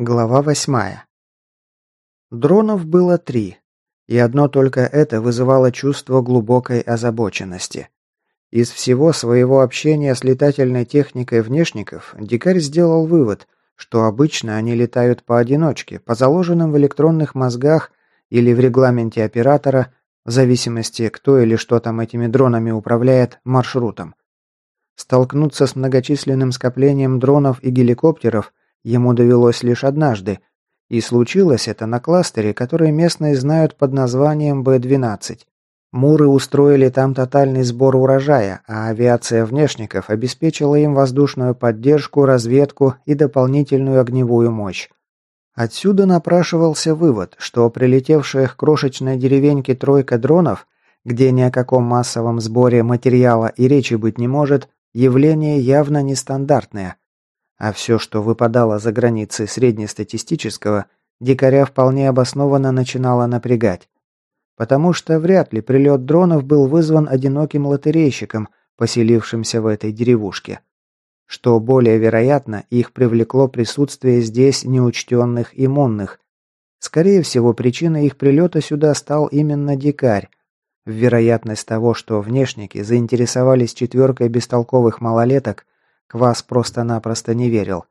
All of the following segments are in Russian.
Глава восьмая. Дронов было три, и одно только это вызывало чувство глубокой озабоченности. Из всего своего общения с летательной техникой внешников дикарь сделал вывод, что обычно они летают поодиночке, по заложенным в электронных мозгах или в регламенте оператора, в зависимости, кто или что там этими дронами управляет, маршрутом. Столкнуться с многочисленным скоплением дронов и геликоптеров ему довелось лишь однажды, и случилось это на кластере, который местные знают под названием Б-12. Муры устроили там тотальный сбор урожая, а авиация внешников обеспечила им воздушную поддержку, разведку и дополнительную огневую мощь. Отсюда напрашивался вывод, что прилетевшая к крошечной деревеньке тройка дронов, где ни о каком массовом сборе материала и речи быть не может, явление явно нестандартное – а все, что выпадало за границы среднестатистического, дикаря вполне обоснованно начинало напрягать. Потому что вряд ли прилет дронов был вызван одиноким лотерейщиком, поселившимся в этой деревушке. Что более вероятно, их привлекло присутствие здесь неучтенных иммунных. Скорее всего, причиной их прилета сюда стал именно дикарь. Вероятность того, что внешники заинтересовались четверкой бестолковых малолеток – Квас просто-напросто не верил.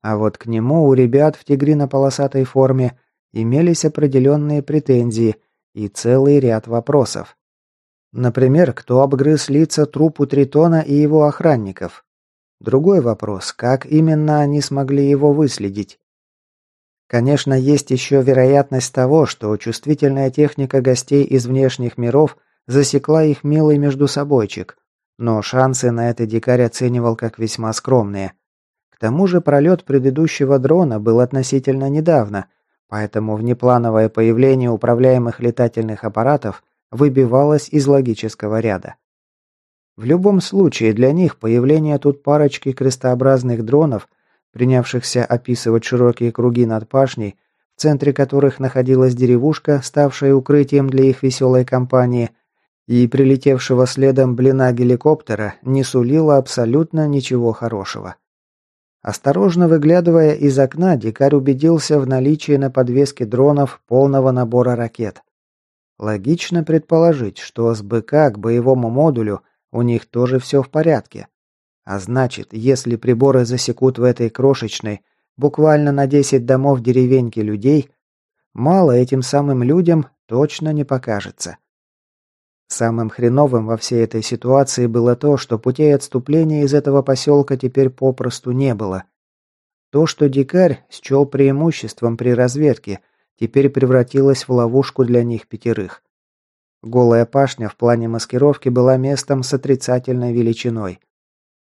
А вот к нему у ребят в тигрино-полосатой форме имелись определенные претензии и целый ряд вопросов. Например, кто обгрыз лица трупу Тритона и его охранников? Другой вопрос, как именно они смогли его выследить? Конечно, есть еще вероятность того, что чувствительная техника гостей из внешних миров засекла их милый междусобойчик, но шансы на это дикарь оценивал как весьма скромные. К тому же пролет предыдущего дрона был относительно недавно, поэтому внеплановое появление управляемых летательных аппаратов выбивалось из логического ряда. В любом случае, для них появление тут парочки крестообразных дронов, принявшихся описывать широкие круги над пашней, в центре которых находилась деревушка, ставшая укрытием для их веселой компании, и прилетевшего следом блина геликоптера не сулило абсолютно ничего хорошего. Осторожно выглядывая из окна, дикарь убедился в наличии на подвеске дронов полного набора ракет. Логично предположить, что с БК к боевому модулю у них тоже все в порядке. А значит, если приборы засекут в этой крошечной, буквально на 10 домов деревеньки людей, мало этим самым людям точно не покажется. Самым хреновым во всей этой ситуации было то, что путей отступления из этого поселка теперь попросту не было. То, что дикарь счел преимуществом при разведке, теперь превратилось в ловушку для них пятерых. Голая пашня в плане маскировки была местом с отрицательной величиной.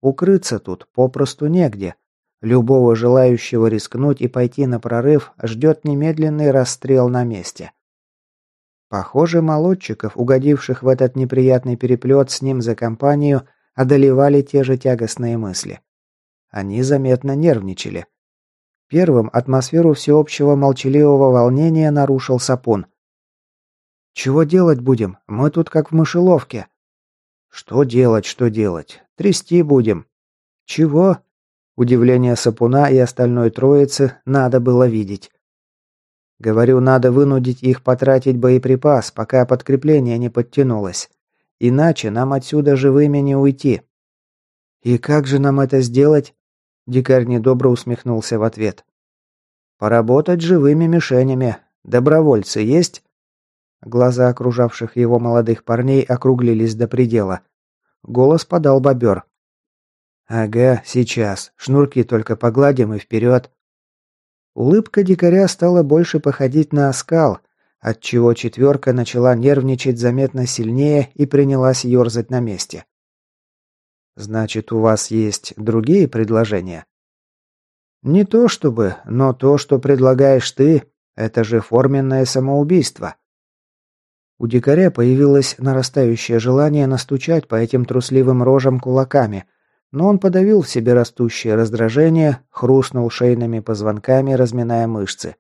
Укрыться тут попросту негде. Любого желающего рискнуть и пойти на прорыв ждет немедленный расстрел на месте. Похоже, молодчиков, угодивших в этот неприятный переплет с ним за компанию, одолевали те же тягостные мысли. Они заметно нервничали. Первым атмосферу всеобщего молчаливого волнения нарушил Сапун. «Чего делать будем? Мы тут как в мышеловке». «Что делать, что делать? Трясти будем». «Чего?» Удивление Сапуна и остальной троицы надо было видеть. Говорю, надо вынудить их потратить боеприпас, пока подкрепление не подтянулось. Иначе нам отсюда живыми не уйти. И как же нам это сделать? Дикарь недобро усмехнулся в ответ. Поработать живыми мишенями. Добровольцы есть? Глаза окружавших его молодых парней округлились до предела. Голос подал бобер. «Ага, сейчас. Шнурки только погладим и вперед. Улыбка дикаря стала больше походить на оскал, отчего четверка начала нервничать заметно сильнее и принялась ерзать на месте. «Значит, у вас есть другие предложения?» «Не то чтобы, но то, что предлагаешь ты, это же форменное самоубийство». У дикаря появилось нарастающее желание настучать по этим трусливым рожам кулаками – но он подавил в себе растущее раздражение, хрустнул шейными позвонками, разминая мышцы.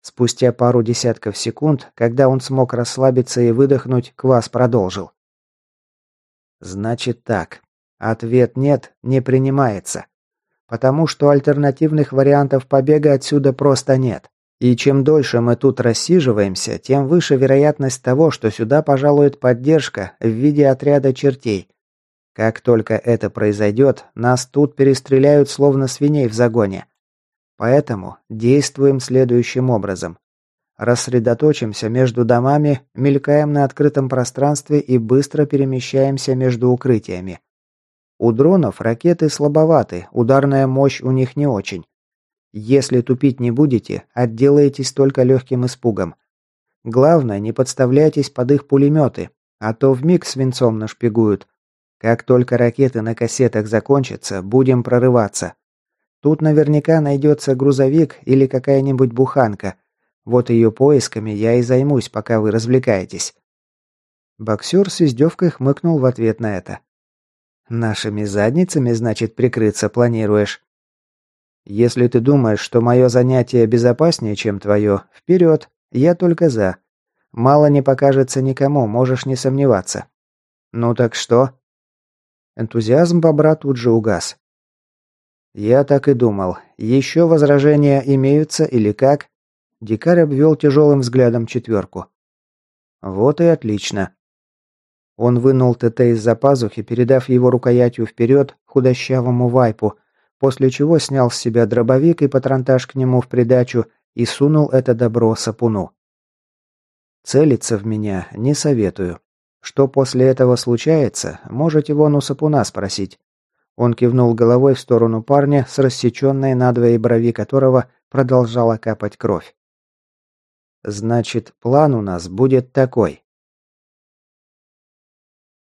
Спустя пару десятков секунд, когда он смог расслабиться и выдохнуть, Квас продолжил. «Значит так. Ответ «нет» не принимается. потому что альтернативных вариантов побега отсюда просто нет. И чем дольше мы тут рассиживаемся, тем выше вероятность того, что сюда пожалует поддержка в виде отряда чертей. Как только это произойдет, нас тут перестреляют словно свиней в загоне. Поэтому действуем следующим образом. Рассредоточимся между домами, мелькаем на открытом пространстве и быстро перемещаемся между укрытиями. У дронов ракеты слабоваты, ударная мощь у них не очень. Если тупить не будете, отделаетесь только легким испугом. Главное, не подставляйтесь под их пулеметы, а то вмиг свинцом нашпигуют. Как только ракеты на кассетах закончатся, будем прорываться. Тут наверняка найдется грузовик или какая-нибудь буханка – вот ее поисками я и займусь, пока вы развлекаетесь». Боксер с издевкой хмыкнул в ответ на это. «Нашими задницами, значит, прикрыться планируешь?» «Если ты думаешь, что мое занятие безопаснее, чем твое, вперед, я только за. Мало не покажется никому, можешь не сомневаться». «Ну так что?» Энтузиазм бобра тут же угас. «Я так и думал. Еще возражения имеются или как?» Дикарь обвел тяжелым взглядом четверку. «Вот и отлично». Он вынул ТТ из-за пазухи, передав его рукоятью вперед худощавому вайпу, после чего снял с себя дробовик и патронтаж к нему в придачу и сунул это добро сапуну. «Целиться в меня не советую. Что после этого случается, можете вон у сапуна спросить». Он кивнул головой в сторону парня, с рассеченной надвое брови которого продолжала капать кровь. Значит, план у нас будет такой.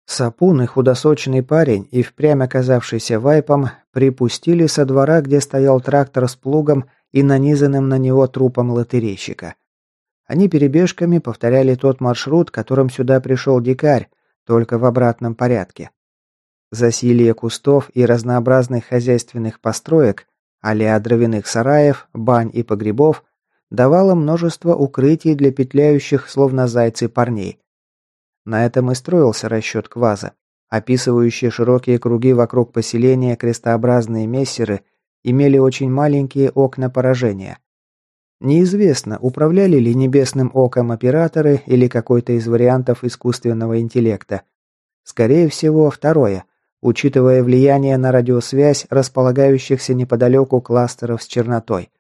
Сапун и худосочный парень, и впрямь оказавшийся вайпом, припустили со двора, где стоял трактор с плугом и нанизанным на него трупом лотерейщика. Они перебежками повторяли тот маршрут, которым сюда пришел дикарь, только в обратном порядке. Засилье кустов и разнообразных хозяйственных построек, а дровяных сараев, бань и погребов – давала множество укрытий для петляющих, словно зайцы, парней. На этом и строился расчет Кваза. Описывающие широкие круги вокруг поселения крестообразные мессеры имели очень маленькие окна поражения. Неизвестно, управляли ли небесным оком операторы или какой-то из вариантов искусственного интеллекта. Скорее всего, второе, учитывая влияние на радиосвязь располагающихся неподалеку кластеров с чернотой.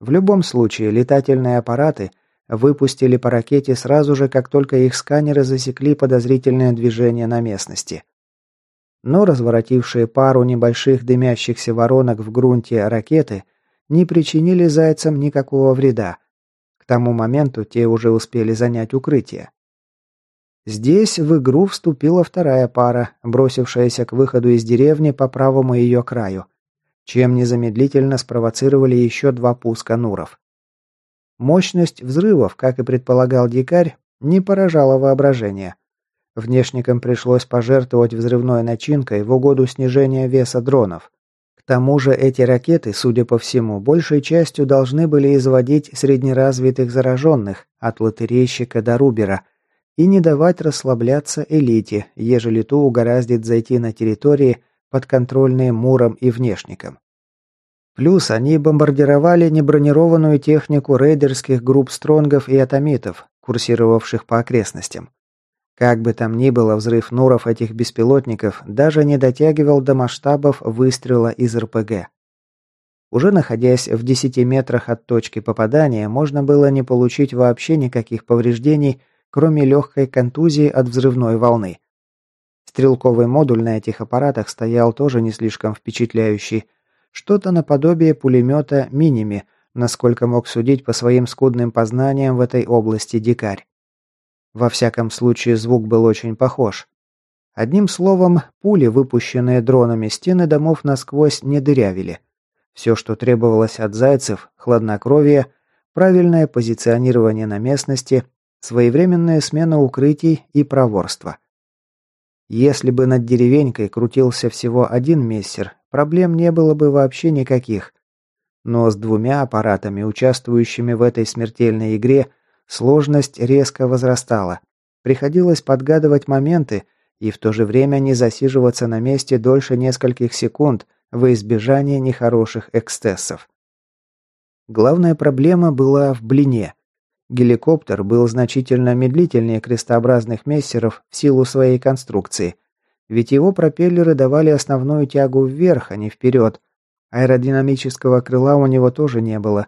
В любом случае, летательные аппараты выпустили по ракете сразу же, как только их сканеры засекли подозрительное движение на местности. Но разворотившие пару небольших дымящихся воронок в грунте ракеты не причинили зайцам никакого вреда. К тому моменту те уже успели занять укрытие. Здесь в игру вступила вторая пара, бросившаяся к выходу из деревни по правому ее краю чем незамедлительно спровоцировали еще два пуска нуров. Мощность взрывов, как и предполагал дикарь, не поражала воображение. Внешникам пришлось пожертвовать взрывной начинкой в угоду снижения веса дронов. К тому же эти ракеты, судя по всему, большей частью должны были изводить среднеразвитых зараженных, от лотерейщика до рубера, и не давать расслабляться элите, ежели ту угораздит зайти на территории, подконтрольные Муром и Внешникам. Плюс они бомбардировали небронированную технику рейдерских групп стронгов и атомитов, курсировавших по окрестностям. Как бы там ни было, взрыв нуров этих беспилотников даже не дотягивал до масштабов выстрела из РПГ. Уже находясь в 10 метрах от точки попадания, можно было не получить вообще никаких повреждений, кроме легкой контузии от взрывной волны. Стрелковый модуль на этих аппаратах стоял тоже не слишком впечатляющий. Что-то наподобие пулемета «Миними», насколько мог судить по своим скудным познаниям в этой области дикарь. Во всяком случае, звук был очень похож. Одним словом, пули, выпущенные дронами стены домов насквозь не дырявили. Все, что требовалось от зайцев – хладнокровие, правильное позиционирование на местности, своевременная смена укрытий и проворство. Если бы над деревенькой крутился всего один мессер, проблем не было бы вообще никаких. Но с двумя аппаратами, участвующими в этой смертельной игре, сложность резко возрастала. Приходилось подгадывать моменты и в то же время не засиживаться на месте дольше нескольких секунд, во избежание нехороших эксцессов. Главная проблема была в блине. Геликоптер был значительно медлительнее крестообразных мессеров в силу своей конструкции, ведь его пропеллеры давали основную тягу вверх, а не вперед. Аэродинамического крыла у него тоже не было.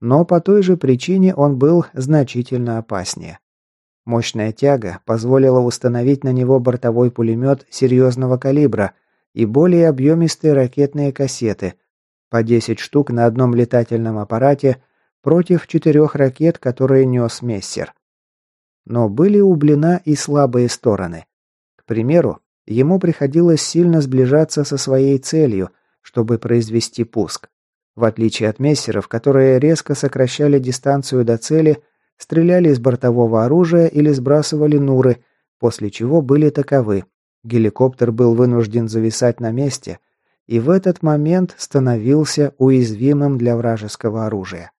Но по той же причине он был значительно опаснее. Мощная тяга позволила установить на него бортовой пулемет серьезного калибра и более объемистые ракетные кассеты, по 10 штук на одном летательном аппарате против четырех ракет, которые нес Мессер. Но были у Блина и слабые стороны. К примеру, ему приходилось сильно сближаться со своей целью, чтобы произвести пуск. В отличие от мессеров, которые резко сокращали дистанцию до цели, стреляли из бортового оружия или сбрасывали нуры, после чего были таковы. Геликоптер был вынужден зависать на месте и в этот момент становился уязвимым для вражеского оружия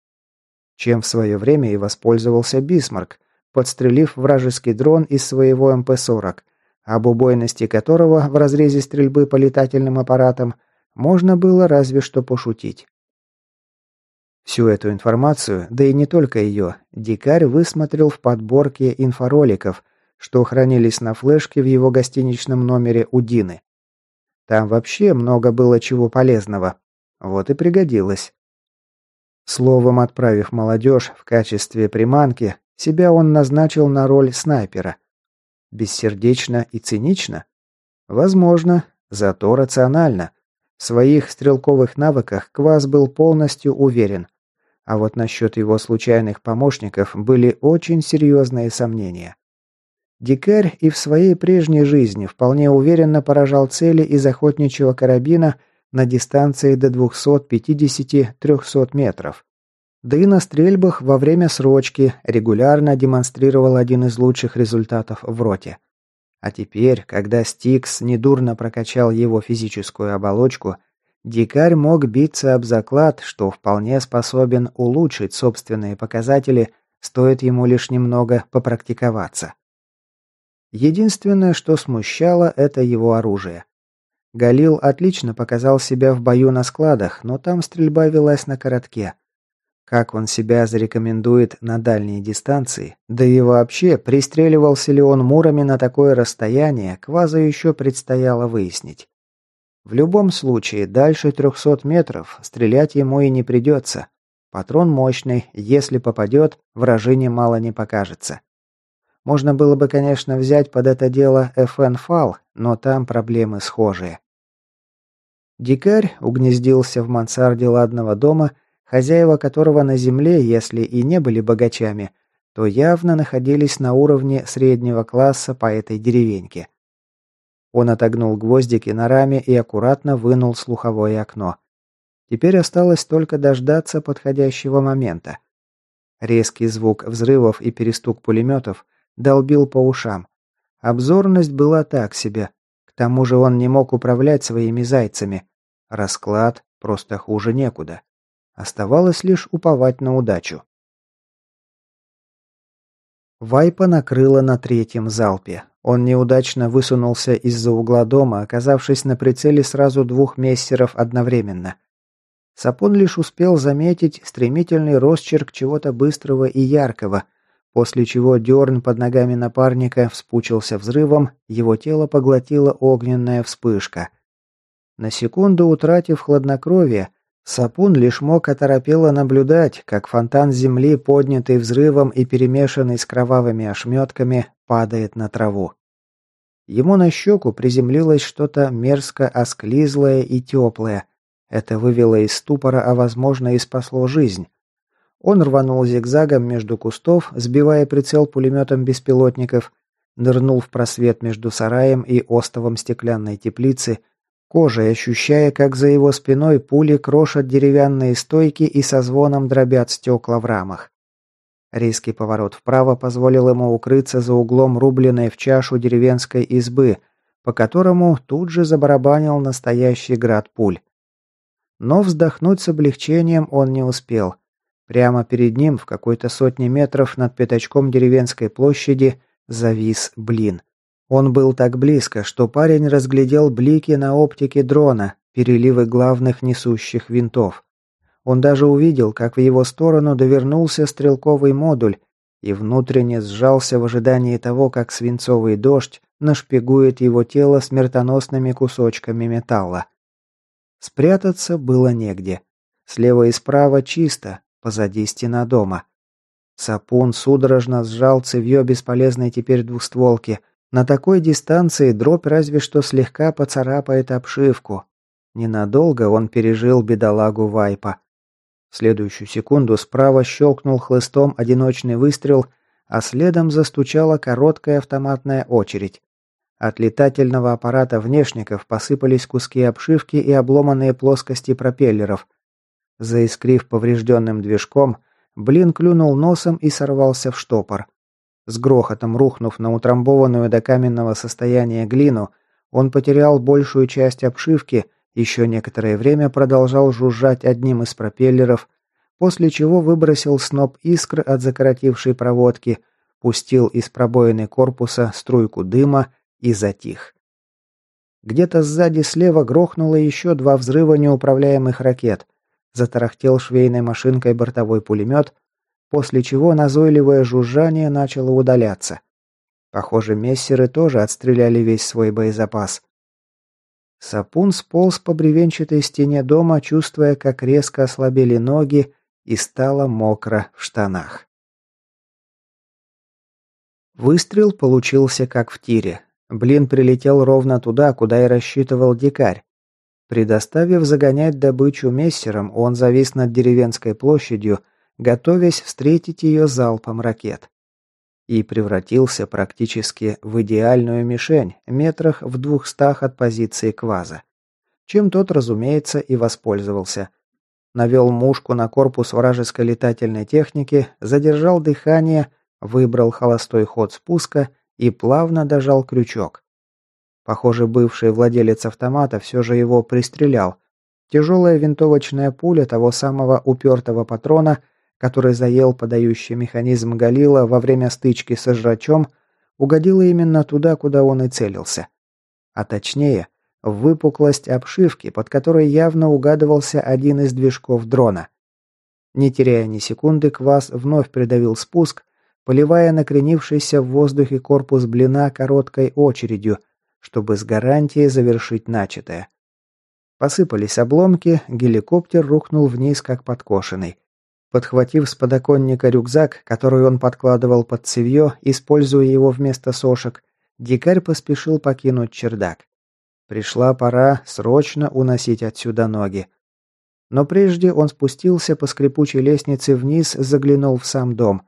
чем в свое время и воспользовался Бисмарк, подстрелив вражеский дрон из своего МП-40, об убойности которого в разрезе стрельбы по летательным аппаратам можно было разве что пошутить. Всю эту информацию, да и не только ее, дикарь высмотрел в подборке инфороликов, что хранились на флешке в его гостиничном номере у Дины. Там вообще много было чего полезного. Вот и пригодилось. Словом, отправив молодежь в качестве приманки, себя он назначил на роль снайпера. Бессердечно и цинично? Возможно, зато рационально. В своих стрелковых навыках Квас был полностью уверен. А вот насчет его случайных помощников были очень серьезные сомнения. Дикарь и в своей прежней жизни вполне уверенно поражал цели из охотничьего карабина – на дистанции до 250-300 метров. Да и на стрельбах во время срочки регулярно демонстрировал один из лучших результатов в роте. А теперь, когда Стикс недурно прокачал его физическую оболочку, дикарь мог биться об заклад, что вполне способен улучшить собственные показатели, стоит ему лишь немного попрактиковаться. Единственное, что смущало, это его оружие. Галил отлично показал себя в бою на складах, но там стрельба велась на коротке. Как он себя зарекомендует на дальней дистанции, да и вообще, пристреливался ли он мурами на такое расстояние, Кваза еще предстояло выяснить. В любом случае, дальше 300 метров стрелять ему и не придется. Патрон мощный, если попадет, вражине мало не покажется. Можно было бы, конечно, взять под это дело FN фал, но там проблемы схожие. Дикарь угнездился в мансарде ладного дома, хозяева которого на земле, если и не были богачами, то явно находились на уровне среднего класса по этой деревеньке. Он отогнул гвоздики на раме и аккуратно вынул слуховое окно. Теперь осталось только дождаться подходящего момента. Резкий звук взрывов и перестук пулеметов долбил по ушам. Обзорность была так себе. К тому же он не мог управлять своими зайцами. Расклад просто хуже некуда. Оставалось лишь уповать на удачу. Вайпа накрыла на третьем залпе. Он неудачно высунулся из-за угла дома, оказавшись на прицеле сразу двух мессеров одновременно. Сапон лишь успел заметить стремительный росчерк чего-то быстрого и яркого, после чего дерн под ногами напарника вспучился взрывом, его тело поглотила огненная вспышка – на секунду утратив хладнокровие, Сапун лишь мог оторопело наблюдать, как фонтан земли, поднятый взрывом и перемешанный с кровавыми ошметками, падает на траву. Ему на щеку приземлилось что-то мерзко осклизлое и теплое. Это вывело из ступора, а возможно и спасло жизнь. Он рванул зигзагом между кустов, сбивая прицел пулеметом беспилотников, нырнул в просвет между сараем и остовом стеклянной теплицы – кожей ощущая, как за его спиной пули крошат деревянные стойки и со звоном дробят стекла в рамах. Резкий поворот вправо позволил ему укрыться за углом рубленной в чашу деревенской избы, по которому тут же забарабанил настоящий град пуль. Но вздохнуть с облегчением он не успел. Прямо перед ним, в какой-то сотне метров над пятачком деревенской площади, завис блин. Он был так близко, что парень разглядел блики на оптике дрона, переливы главных несущих винтов. Он даже увидел, как в его сторону довернулся стрелковый модуль и внутренне сжался в ожидании того, как свинцовый дождь нашпигует его тело смертоносными кусочками металла. Спрятаться было негде. Слева и справа чисто, позади стена дома. Сапун судорожно сжал цевьё бесполезной теперь двустволки. На такой дистанции дробь разве что слегка поцарапает обшивку. Ненадолго он пережил бедолагу Вайпа. В следующую секунду справа щелкнул хлыстом одиночный выстрел, а следом застучала короткая автоматная очередь. От летательного аппарата внешников посыпались куски обшивки и обломанные плоскости пропеллеров. Заискрив поврежденным движком, Блин клюнул носом и сорвался в штопор. С грохотом рухнув на утрамбованную до каменного состояния глину, он потерял большую часть обшивки, еще некоторое время продолжал жужжать одним из пропеллеров, после чего выбросил сноп искр от закоротившей проводки, пустил из пробоины корпуса струйку дыма и затих. Где-то сзади слева грохнуло еще два взрыва неуправляемых ракет. Затарахтел швейной машинкой бортовой пулемет, после чего назойливое жужжание начало удаляться. Похоже, мессеры тоже отстреляли весь свой боезапас. Сапун сполз по бревенчатой стене дома, чувствуя, как резко ослабели ноги и стало мокро в штанах. Выстрел получился как в тире. Блин прилетел ровно туда, куда и рассчитывал дикарь. Предоставив загонять добычу мессером, он завис над деревенской площадью, готовясь встретить ее залпом ракет. И превратился практически в идеальную мишень, метрах в двухстах от позиции кваза. Чем тот, разумеется, и воспользовался. Навел мушку на корпус вражеской летательной техники, задержал дыхание, выбрал холостой ход спуска – и плавно дожал крючок. Похоже, бывший владелец автомата все же его пристрелял. Тяжелая винтовочная пуля того самого упертого патрона, который заел подающий механизм Галила во время стычки со жрачом, угодила именно туда, куда он и целился. А точнее, в выпуклость обшивки, под которой явно угадывался один из движков дрона. Не теряя ни секунды, Квас вновь придавил спуск, поливая накренившийся в воздухе корпус блина короткой очередью, чтобы с гарантией завершить начатое. Посыпались обломки, геликоптер рухнул вниз, как подкошенный. Подхватив с подоконника рюкзак, который он подкладывал под цевьё, используя его вместо сошек, дикарь поспешил покинуть чердак. Пришла пора срочно уносить отсюда ноги. Но прежде он спустился по скрипучей лестнице вниз, заглянул в сам дом.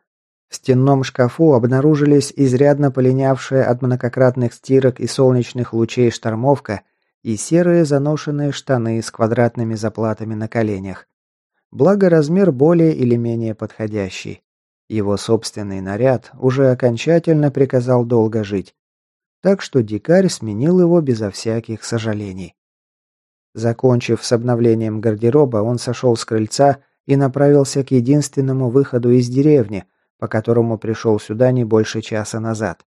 В стенном шкафу обнаружились изрядно полинявшая от многократных стирок и солнечных лучей штормовка и серые заношенные штаны с квадратными заплатами на коленях. Благо размер более или менее подходящий. Его собственный наряд уже окончательно приказал долго жить. Так что дикарь сменил его безо всяких сожалений. Закончив с обновлением гардероба, он сошел с крыльца и направился к единственному выходу из деревни, по которому пришел сюда не больше часа назад.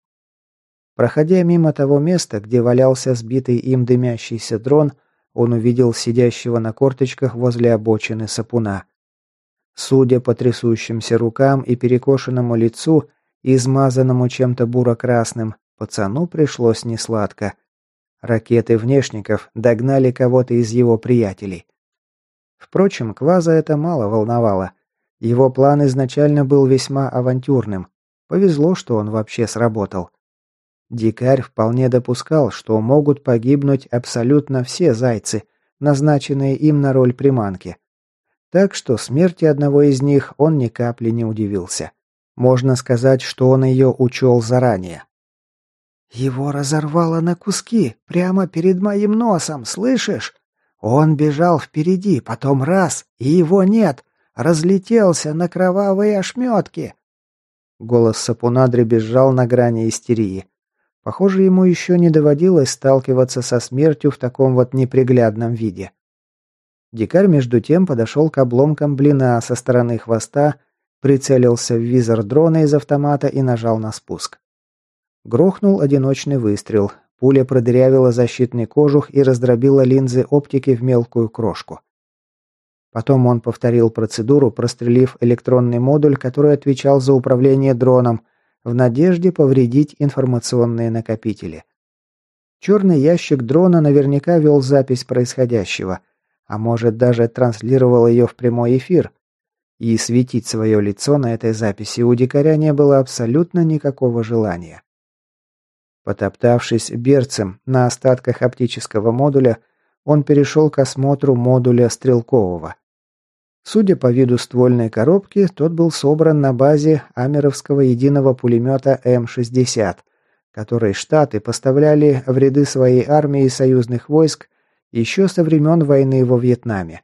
Проходя мимо того места, где валялся сбитый им дымящийся дрон, он увидел сидящего на корточках возле обочины сапуна. Судя по трясущимся рукам и перекошенному лицу, измазанному чем-то буро-красным, пацану пришлось несладко. Ракеты внешников догнали кого-то из его приятелей. Впрочем, Кваза это мало волновало. Его план изначально был весьма авантюрным. Повезло, что он вообще сработал. Дикарь вполне допускал, что могут погибнуть абсолютно все зайцы, назначенные им на роль приманки. Так что смерти одного из них он ни капли не удивился. Можно сказать, что он ее учел заранее. «Его разорвало на куски, прямо перед моим носом, слышишь? Он бежал впереди, потом раз, и его нет, Разлетелся на кровавые ошметки!» Голос Сапуна дребезжал на грани истерии. Похоже, ему еще не доводилось сталкиваться со смертью в таком вот неприглядном виде. Дикарь между тем подошел к обломкам блина со стороны хвоста, прицелился в визор дрона из автомата и нажал на спуск. Грохнул одиночный выстрел, Пуля продырявила защитный кожух и раздробила линзы оптики в мелкую крошку. Потом он повторил процедуру, прострелив электронный модуль, который отвечал за управление дроном, в надежде повредить информационные накопители. Черный ящик дрона наверняка вел запись происходящего, а может даже транслировал ее в прямой эфир. И светить свое лицо на этой записи у дикаря не было абсолютно никакого желания. Потоптавшись берцем на остатках оптического модуля, он перешел к осмотру модуля стрелкового. Судя по виду ствольной коробки, тот был собран на базе Амеровского единого пулемета М-60, который Штаты поставляли в ряды своей армии союзных войск еще со времен войны во Вьетнаме.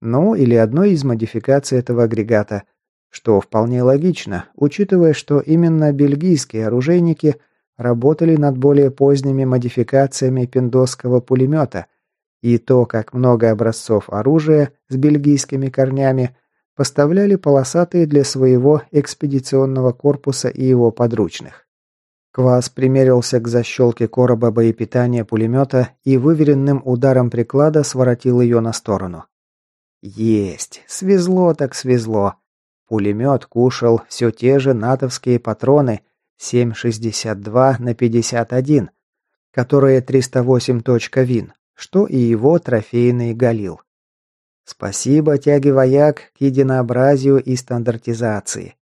Ну, или одной из модификаций этого агрегата, что вполне логично, учитывая, что именно бельгийские оружейники работали над более поздними модификациями пиндосского пулемета – и то, как много образцов оружия с бельгийскими корнями поставляли полосатые для своего экспедиционного корпуса и его подручных. Квас примерился к защелке короба боепитания пулемета и выверенным ударом приклада своротил ее на сторону. Есть! Свезло так свезло. Пулемет кушал все те же натовские патроны 7,62 на 51, которые 308 вин что и его трофейный галил. Спасибо тяге вояк к единообразию и стандартизации.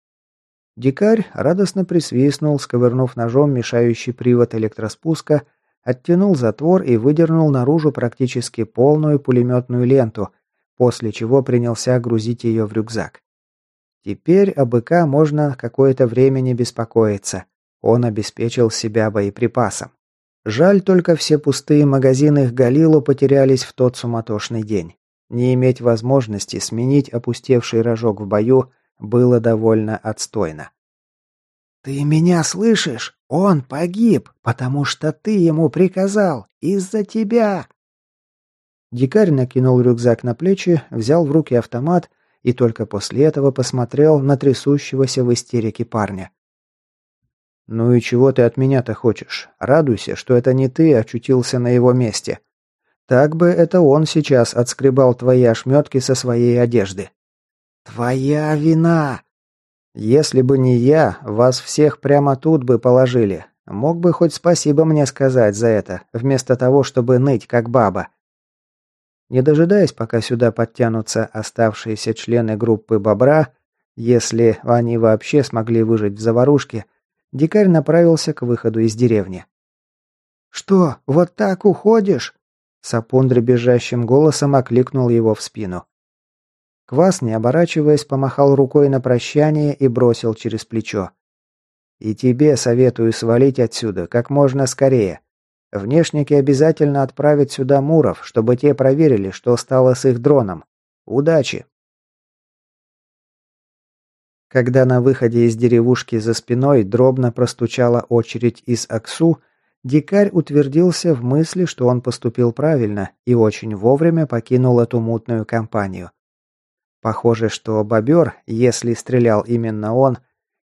Дикарь радостно присвистнул, сковырнув ножом мешающий привод электроспуска, оттянул затвор и выдернул наружу практически полную пулеметную ленту, после чего принялся грузить ее в рюкзак. Теперь о БК можно какое-то время не беспокоиться. Он обеспечил себя боеприпасом. Жаль только все пустые магазины Галилу потерялись в тот суматошный день. Не иметь возможности сменить опустевший рожок в бою было довольно отстойно. «Ты меня слышишь? Он погиб, потому что ты ему приказал. Из-за тебя!» Дикарь накинул рюкзак на плечи, взял в руки автомат и только после этого посмотрел на трясущегося в истерике парня. «Ну и чего ты от меня-то хочешь? Радуйся, что это не ты очутился на его месте. Так бы это он сейчас отскребал твои ошметки со своей одежды». «Твоя вина!» «Если бы не я, вас всех прямо тут бы положили. Мог бы хоть спасибо мне сказать за это, вместо того, чтобы ныть как баба». Не дожидаясь, пока сюда подтянутся оставшиеся члены группы «Бобра», если они вообще смогли выжить в заварушке, Дикарь направился к выходу из деревни. «Что, вот так уходишь?» Сапун дребезжащим голосом окликнул его в спину. Квас, не оборачиваясь, помахал рукой на прощание и бросил через плечо. «И тебе советую свалить отсюда как можно скорее. Внешники обязательно отправят сюда муров, чтобы те проверили, что стало с их дроном. Удачи!» Когда на выходе из деревушки за спиной дробно простучала очередь из Аксу, дикарь утвердился в мысли, что он поступил правильно и очень вовремя покинул эту мутную компанию. Похоже, что бобер, если стрелял именно он,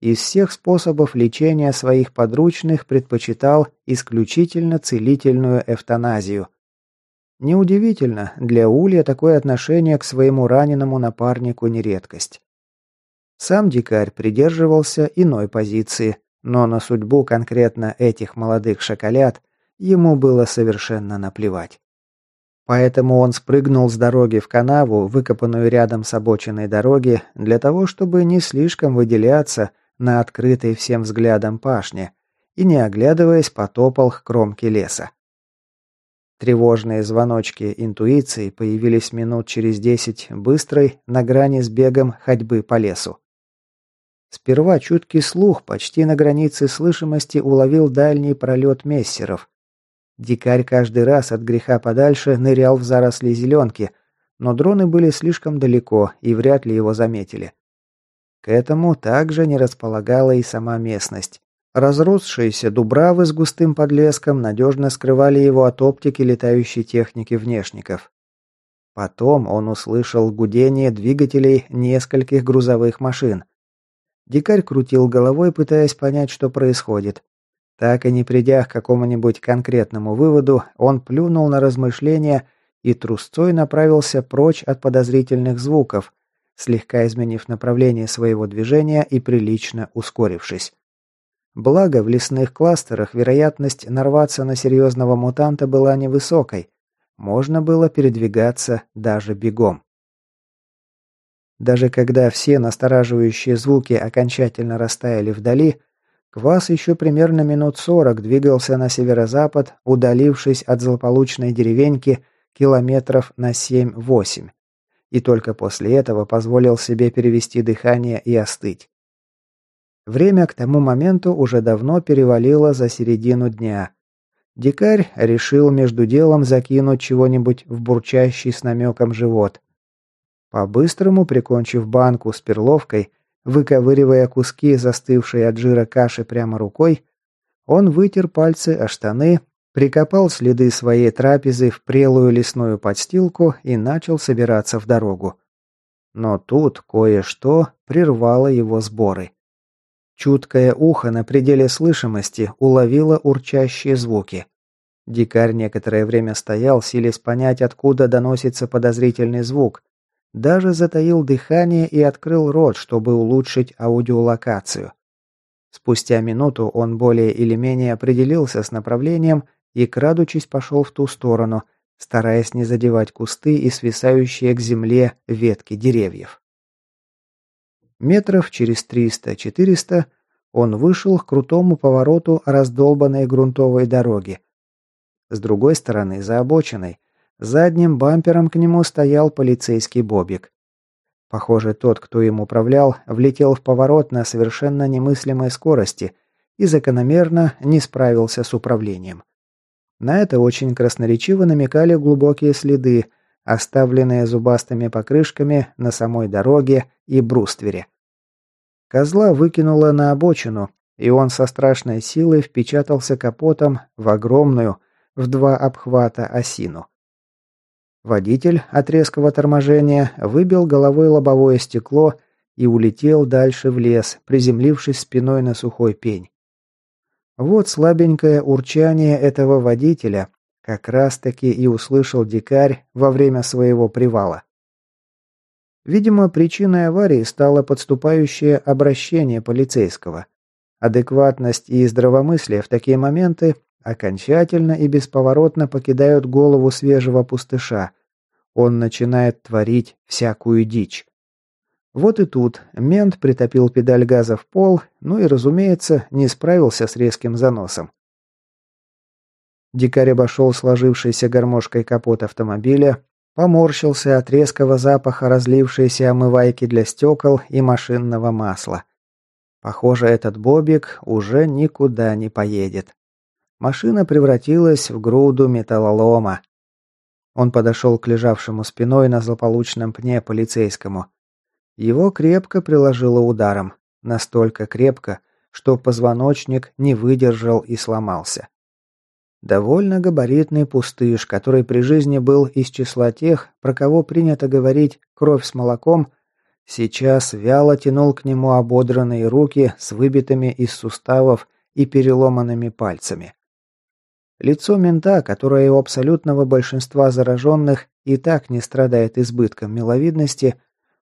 из всех способов лечения своих подручных предпочитал исключительно целительную эвтаназию. Неудивительно, для Улья такое отношение к своему раненому напарнику не редкость. Сам дикарь придерживался иной позиции, но на судьбу конкретно этих молодых шоколят ему было совершенно наплевать. Поэтому он спрыгнул с дороги в канаву, выкопанную рядом с обочиной дороги, для того, чтобы не слишком выделяться на открытой всем взглядом пашне, и, не оглядываясь, потопал к кромке леса. Тревожные звоночки интуиции появились минут через десять быстрой, на грани с бегом ходьбы по лесу. Сперва чуткий слух почти на границе слышимости уловил дальний пролет мессеров. Дикарь каждый раз от греха подальше нырял в заросли зеленки, но дроны были слишком далеко и вряд ли его заметили. К этому также не располагала и сама местность. Разросшиеся дубравы с густым подлеском надежно скрывали его от оптики летающей техники внешников. Потом он услышал гудение двигателей нескольких грузовых машин. Дикарь крутил головой, пытаясь понять, что происходит. Так и не придя к какому-нибудь конкретному выводу, он плюнул на размышления и трусцой направился прочь от подозрительных звуков, слегка изменив направление своего движения и прилично ускорившись. Благо, в лесных кластерах вероятность нарваться на серьезного мутанта была невысокой. Можно было передвигаться даже бегом. Даже когда все настораживающие звуки окончательно растаяли вдали, Квас еще примерно минут сорок двигался на северо-запад, удалившись от злополучной деревеньки километров на 7-8. И только после этого позволил себе перевести дыхание и остыть. Время к тому моменту уже давно перевалило за середину дня. Дикарь решил между делом закинуть чего-нибудь в бурчащий с намеком живот. По-быстрому, прикончив банку с перловкой, выковыривая куски застывшей от жира каши прямо рукой, он вытер пальцы о штаны, прикопал следы своей трапезы в прелую лесную подстилку и начал собираться в дорогу. Но тут кое-что прервало его сборы. Чуткое ухо на пределе слышимости уловило урчащие звуки. Дикарь некоторое время стоял, силясь понять, откуда доносится подозрительный звук. Даже затаил дыхание и открыл рот, чтобы улучшить аудиолокацию. Спустя минуту он более или менее определился с направлением и, крадучись, пошел в ту сторону, стараясь не задевать кусты и свисающие к земле ветки деревьев. Метров через триста-четыреста он вышел к крутому повороту раздолбанной грунтовой дороги. С другой стороны, за обочиной, задним бампером к нему стоял полицейский бобик. Похоже, тот, кто им управлял, влетел в поворот на совершенно немыслимой скорости и закономерно не справился с управлением. На это очень красноречиво намекали глубокие следы, оставленные зубастыми покрышками на самой дороге и бруствере. Козла выкинуло на обочину, и он со страшной силой впечатался капотом в огромную, в два обхвата осину. Водитель от резкого торможения выбил головой лобовое стекло и улетел дальше в лес, приземлившись спиной на сухой пень. Вот слабенькое урчание этого водителя как раз-таки и услышал дикарь во время своего привала. Видимо, причиной аварии стало подступающее обращение полицейского. Адекватность и здравомыслие в такие моменты окончательно и бесповоротно покидают голову свежего пустыша. Он начинает творить всякую дичь. Вот и тут мент притопил педаль газа в пол, ну и, разумеется, не справился с резким заносом. Дикарь обошел сложившийся гармошкой капот автомобиля, поморщился от резкого запаха разлившейся омывайки для стекол и машинного масла. Похоже, этот бобик уже никуда не поедет. Машина превратилась в груду металлолома. Он подошел к лежавшему спиной на злополучном пне полицейскому. Его крепко приложило ударом. Настолько крепко, что позвоночник не выдержал и сломался. Довольно габаритный пустыш, который при жизни был из числа тех, про кого принято говорить «кровь с молоком», сейчас вяло тянул к нему ободранные руки с выбитыми из суставов и переломанными пальцами. Лицо мента, которое у абсолютного большинства зараженных и так не страдает избытком миловидности,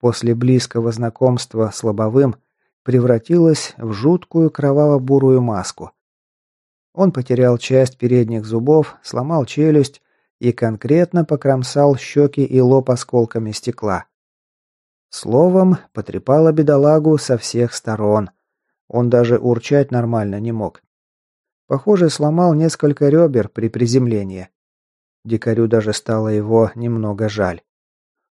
после близкого знакомства с лобовым, превратилось в жуткую кроваво-бурую маску. Он потерял часть передних зубов, сломал челюсть и конкретно покромсал щеки и лоб осколками стекла. Словом, потрепало бедолагу со всех сторон. Он даже урчать нормально не мог. Похоже, сломал несколько ребер при приземлении. Дикарю даже стало его немного жаль.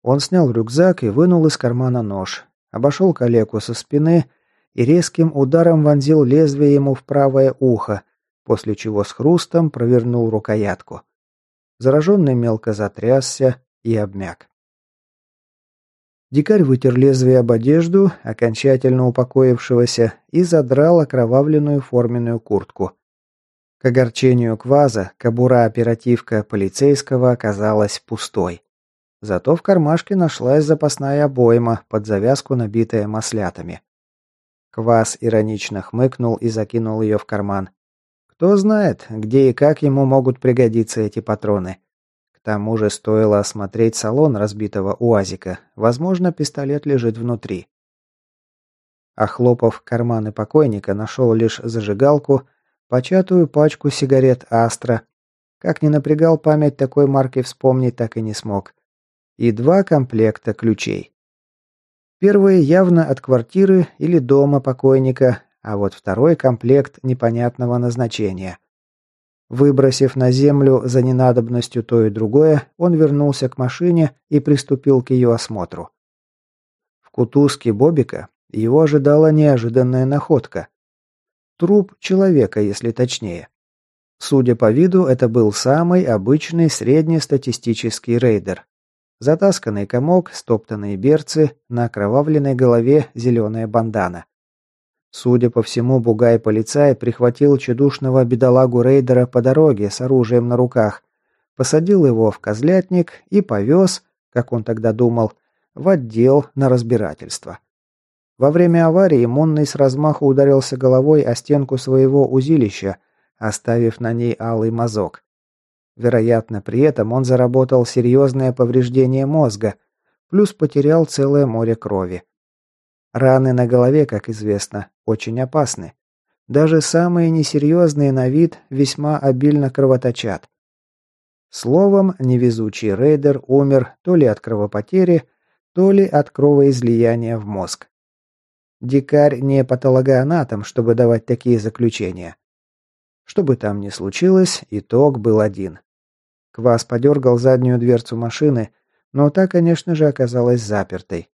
Он снял рюкзак и вынул из кармана нож. Обошел калеку со спины и резким ударом вонзил лезвие ему в правое ухо, после чего с хрустом провернул рукоятку. Зараженный мелко затрясся и обмяк. Дикарь вытер лезвие об одежду, окончательно упокоившегося, и задрал окровавленную форменную куртку. К огорчению Кваза, кобура-оперативка полицейского оказалась пустой. Зато в кармашке нашлась запасная обойма, под завязку набитая маслятами. Квас иронично хмыкнул и закинул ее в карман. Кто знает, где и как ему могут пригодиться эти патроны. К тому же стоило осмотреть салон разбитого УАЗика. Возможно, пистолет лежит внутри. Охлопав карманы покойника, нашел лишь зажигалку, початую пачку сигарет «Астра». Как ни напрягал память такой марки вспомнить, так и не смог. И два комплекта ключей. Первый явно от квартиры или дома покойника, а вот второй комплект непонятного назначения. Выбросив на землю за ненадобностью то и другое, он вернулся к машине и приступил к ее осмотру. В кутузке Бобика его ожидала неожиданная находка. Труп человека, если точнее. Судя по виду, это был самый обычный среднестатистический рейдер. Затасканный комок, стоптанные берцы, на окровавленной голове зеленая бандана. Судя по всему, бугай-полицай прихватил чудушного бедолагу рейдера по дороге с оружием на руках, посадил его в козлятник и повез, как он тогда думал, в отдел на разбирательство. Во время аварии Монный с размаху ударился головой о стенку своего узилища, оставив на ней алый мазок. Вероятно, при этом он заработал серьезное повреждение мозга, плюс потерял целое море крови. Раны на голове, как известно, очень опасны. Даже самые несерьезные на вид весьма обильно кровоточат. Словом, невезучий рейдер умер то ли от кровопотери, то ли от кровоизлияния в мозг. Дикарь не патологоанатом, чтобы давать такие заключения. Что бы там ни случилось, итог был один. Квас подергал заднюю дверцу машины, но та, конечно же, оказалась запертой.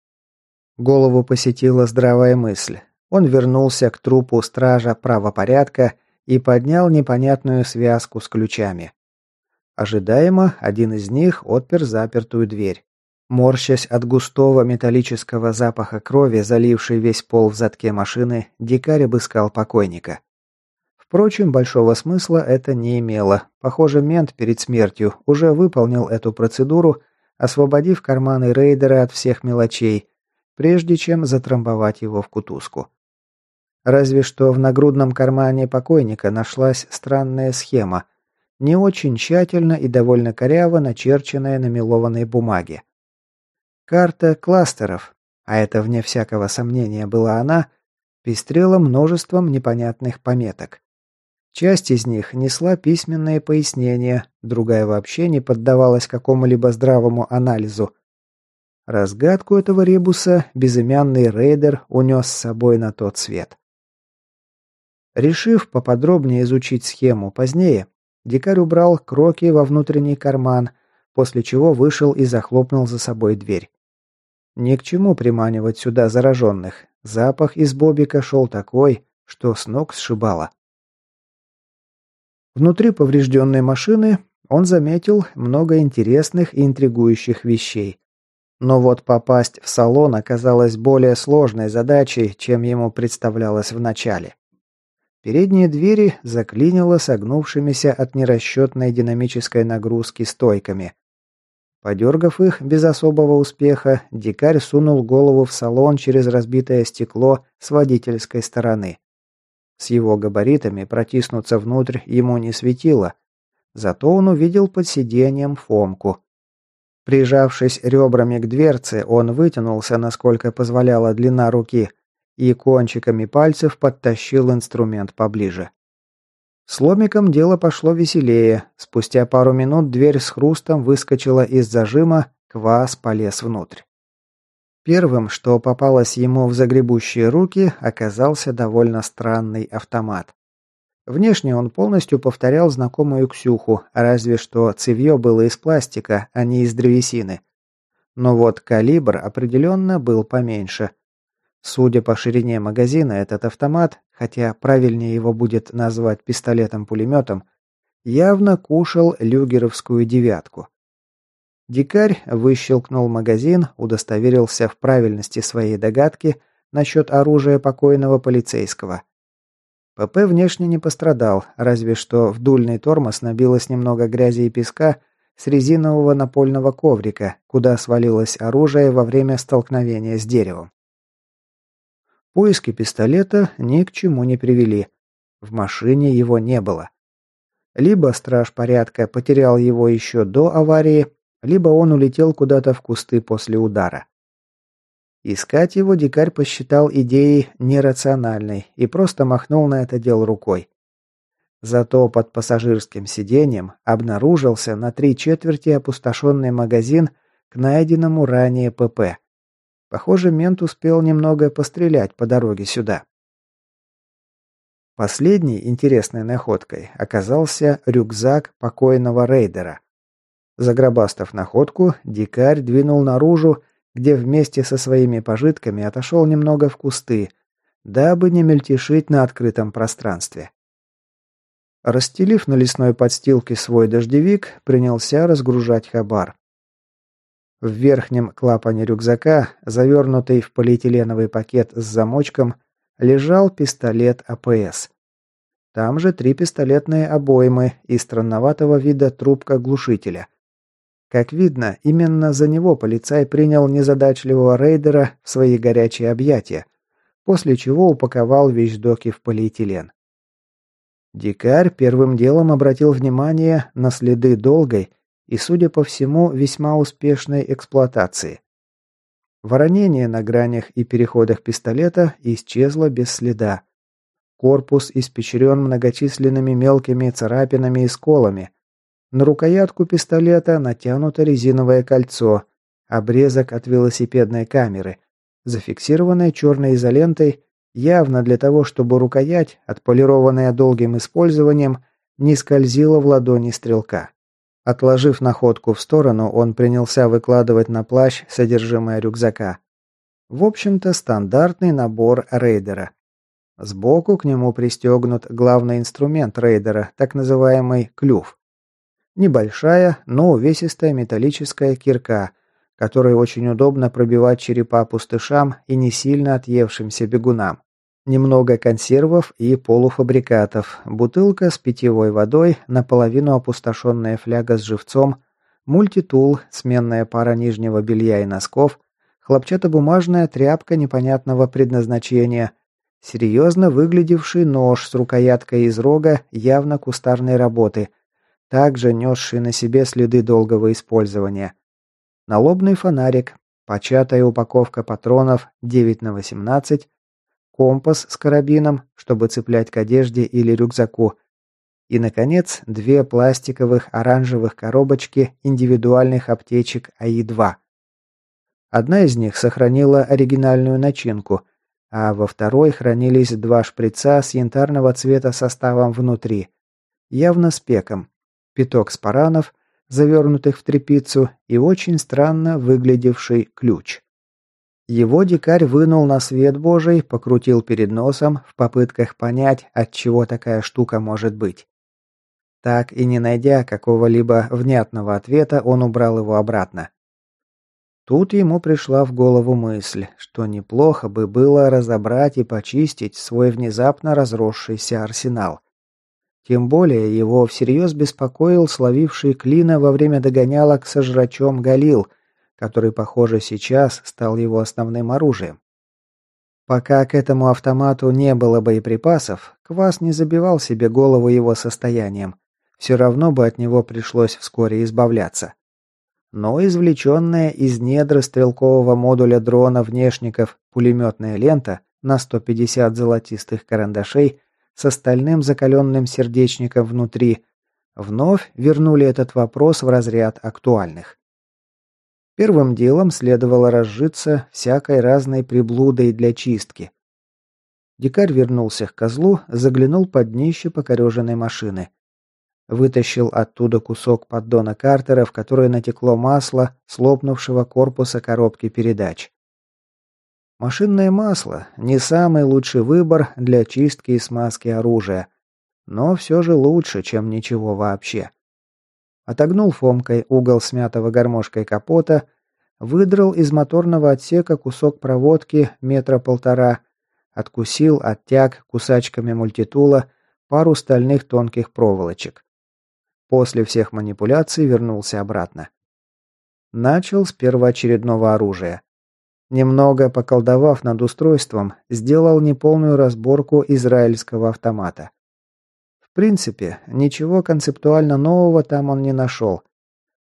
Голову посетила здравая мысль. Он вернулся к трупу стража правопорядка и поднял непонятную связку с ключами. Ожидаемо, один из них отпер запертую дверь. Морщась от густого металлического запаха крови, залившей весь пол в задке машины, дикарь обыскал покойника. Впрочем, большого смысла это не имело. Похоже, мент перед смертью уже выполнил эту процедуру, освободив карманы рейдера от всех мелочей, прежде чем затрамбовать его в кутузку. Разве что в нагрудном кармане покойника нашлась странная схема, не очень тщательно и довольно коряво начерченная на мелованной бумаге. Карта кластеров, а это вне всякого сомнения была она, пестрела множеством непонятных пометок. Часть из них несла письменные пояснения, другая вообще не поддавалась какому-либо здравому анализу. Разгадку этого ребуса безымянный рейдер унес с собой на тот свет. Решив поподробнее изучить схему позднее, дикарь убрал кроки во внутренний карман, после чего вышел и захлопнул за собой дверь. Ни к чему приманивать сюда зараженных. Запах из бобика шел такой, что с ног сшибало. Внутри поврежденной машины он заметил много интересных и интригующих вещей. Но вот попасть в салон оказалось более сложной задачей, чем ему представлялось вначале. Передние двери заклинило согнувшимися от нерасчетной динамической нагрузки стойками. Подергав их без особого успеха, дикарь сунул голову в салон через разбитое стекло с водительской стороны. С его габаритами протиснуться внутрь ему не светило, зато он увидел под сиденьем Фомку. Прижавшись ребрами к дверце, он вытянулся, насколько позволяла длина руки, и кончиками пальцев подтащил инструмент поближе. С ломиком дело пошло веселее. Спустя пару минут дверь с хрустом выскочила из зажима, квас полез внутрь. Первым, что попалось ему в загребущие руки, оказался довольно странный автомат. Внешне он полностью повторял знакомую Ксюху, разве что цевье было из пластика, а не из древесины. Но вот калибр определенно был поменьше – Судя по ширине магазина, этот автомат, хотя правильнее его будет назвать пистолетом-пулеметом, явно кушал люгеровскую девятку. Дикарь выщелкнул магазин, удостоверился в правильности своей догадки насчет оружия покойного полицейского. ПП внешне не пострадал, разве что в дульный тормоз набилось немного грязи и песка с резинового напольного коврика, куда свалилось оружие во время столкновения с деревом. Поиски пистолета ни к чему не привели. В машине его не было. Либо страж порядка потерял его еще до аварии, либо он улетел куда-то в кусты после удара. Искать его дикарь посчитал идеей нерациональной и просто махнул на это дело рукой. Зато под пассажирским сиденьем обнаружился на три четверти опустошенный магазин к найденному ранее ПП. Похоже, мент успел немного пострелять по дороге сюда. Последней интересной находкой оказался рюкзак покойного рейдера. Загробастав находку, дикарь двинул наружу, где вместе со своими пожитками отошел немного в кусты, дабы не мельтешить на открытом пространстве. Расстелив на лесной подстилке свой дождевик, принялся разгружать хабар. В верхнем клапане рюкзака, завернутый в полиэтиленовый пакет с замочком, лежал пистолет АПС. Там же три пистолетные обоймы и странноватого вида трубка глушителя. Как видно, именно за него полицай принял незадачливого рейдера в свои горячие объятия, после чего упаковал вещдоки в полиэтилен. Дикарь первым делом обратил внимание на следы долгой и, судя по всему, весьма успешной эксплуатации. Воронение на гранях и переходах пистолета исчезло без следа. Корпус испещрен многочисленными мелкими царапинами и сколами. На рукоятку пистолета натянуто резиновое кольцо, обрезок от велосипедной камеры, зафиксированное черной изолентой Явно для того, чтобы рукоять, отполированная долгим использованием, не скользила в ладони стрелка. Отложив находку в сторону, он принялся выкладывать на плащ содержимое рюкзака. В общем-то, стандартный набор рейдера. Сбоку к нему пристегнут главный инструмент рейдера, так называемый клюв. Небольшая, но увесистая металлическая кирка, которой очень удобно пробивать черепа пустышам и не сильно отъевшимся бегунам. Немного консервов и полуфабрикатов, бутылка с питьевой водой, наполовину опустошенная фляга с живцом, мультитул, сменная пара нижнего белья и носков, хлопчатобумажная тряпка непонятного предназначения, серьезно выглядевший нож с рукояткой из рога явно кустарной работы, также несший на себе следы долгого использования. Налобный фонарик, початая упаковка патронов 9 на 18, компас с карабином, чтобы цеплять к одежде или рюкзаку, и, наконец, две пластиковых оранжевых коробочки индивидуальных аптечек АИ-2. Одна из них сохранила оригинальную начинку, а во второй хранились два шприца с янтарного цвета составом внутри, явно с пеком, пяток спаранов, завернутых в тряпицу, и очень странно выглядевший ключ. Его дикарь вынул на свет божий, покрутил перед носом в попытках понять, от чего такая штука может быть. Так и не найдя какого-либо внятного ответа, он убрал его обратно. Тут ему пришла в голову мысль, что неплохо бы было разобрать и почистить свой внезапно разросшийся арсенал. Тем более его всерьез беспокоил словивший клина во время догонялок со жрачом Галил – который, похоже, сейчас стал его основным оружием. Пока к этому автомату не было боеприпасов, Квас не забивал себе голову его состоянием. Все равно бы от него пришлось вскоре избавляться. Но извлеченная из недр стрелкового модуля дрона внешников пулеметная лента на 150 золотистых карандашей с остальным закаленным сердечником внутри вновь вернули этот вопрос в разряд актуальных. Первым делом следовало разжиться всякой разной приблудой для чистки. Дикарь вернулся к козлу, заглянул под днище покореженной машины. Вытащил оттуда кусок поддона картера, в который натекло масло слопнувшего корпуса коробки передач. Машинное масло – не самый лучший выбор для чистки и смазки оружия, но все же лучше, чем ничего вообще. Отогнул фомкой угол смятого гармошкой капота, выдрал из моторного отсека кусок проводки метра полтора, откусил, оттяг кусачками мультитула пару стальных тонких проволочек. После всех манипуляций вернулся обратно. Начал с первоочередного оружия. Немного поколдовав над устройством, сделал неполную разборку израильского автомата принципе, ничего концептуально нового там он не нашел.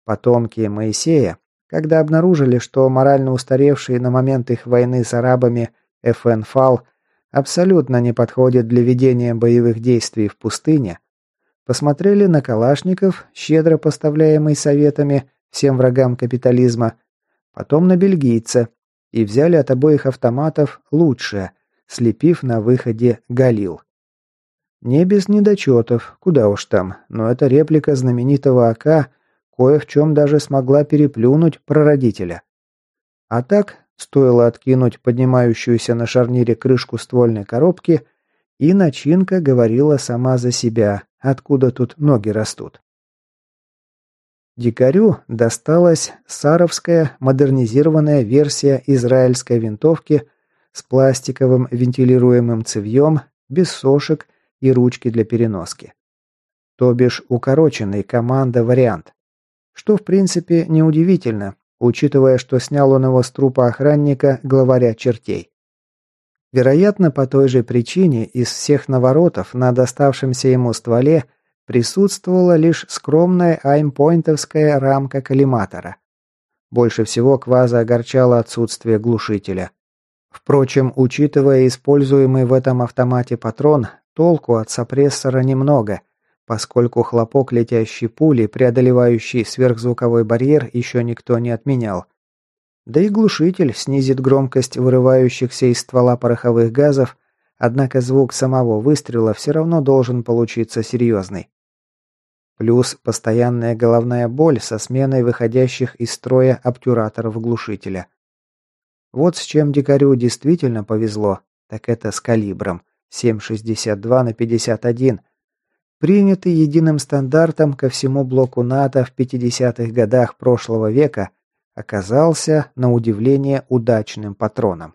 Потомки Моисея, когда обнаружили, что морально устаревший на момент их войны с арабами ФН Фал абсолютно не подходит для ведения боевых действий в пустыне, посмотрели на калашников, щедро поставляемый советами всем врагам капитализма, потом на бельгийца, и взяли от обоих автоматов лучшее, слепив на выходе Галил. Не без недочетов, куда уж там, но это реплика знаменитого АК кое в чем даже смогла переплюнуть прародителя. А так, стоило откинуть поднимающуюся на шарнире крышку ствольной коробки, и начинка говорила сама за себя, откуда тут ноги растут. Дикарю досталась саровская модернизированная версия израильской винтовки с пластиковым вентилируемым цевьем, без сошек и ручки для переноски. То бишь укороченный команда-вариант. Что в принципе неудивительно, учитывая, что снял он его с трупа охранника главаря чертей. Вероятно, по той же причине из всех наворотов на доставшемся ему стволе присутствовала лишь скромная аймпойнтовская рамка коллиматора. Больше всего Кваза огорчало отсутствие глушителя. Впрочем, учитывая используемый в этом автомате патрон, толку от сопрессора немного – поскольку хлопок летящей пули, преодолевающий сверхзвуковой барьер, еще никто не отменял. Да и глушитель снизит громкость вырывающихся из ствола пороховых газов, однако звук самого выстрела все равно должен получиться серьезный. Плюс постоянная головная боль со сменой выходящих из строя обтюраторов глушителя. Вот с чем дикарю действительно повезло, так это с калибром 7,62 на 51 принятый единым стандартом ко всему блоку НАТО в 50-х годах прошлого века, оказался, на удивление, удачным патроном.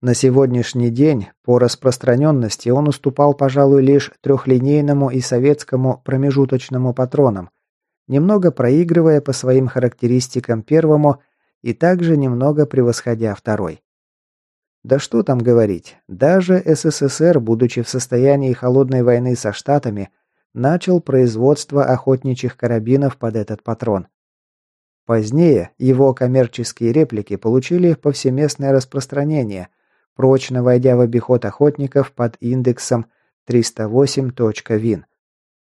На сегодняшний день по распространенности он уступал, пожалуй, лишь трехлинейному и советскому промежуточному патронам, немного проигрывая по своим характеристикам первому и также немного превосходя второй. Да что там говорить, даже СССР, будучи в состоянии холодной войны со Штатами, начал производство охотничьих карабинов под этот патрон. Позднее его коммерческие реплики получили повсеместное распространение, прочно войдя в обиход охотников под индексом 308.win.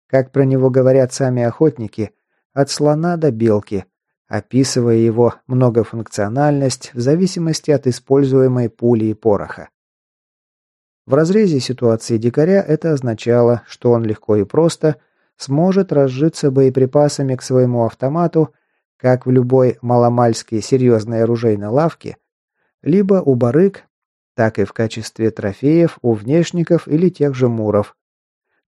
Как про него говорят сами охотники, от слона до белки, описывая его многофункциональность в зависимости от используемой пули и пороха. В разрезе ситуации дикаря это означало, что он легко и просто сможет разжиться боеприпасами к своему автомату, как в любой маломальски серьезной оружейной лавке, либо у барыг, так и в качестве трофеев у внешников или тех же муров.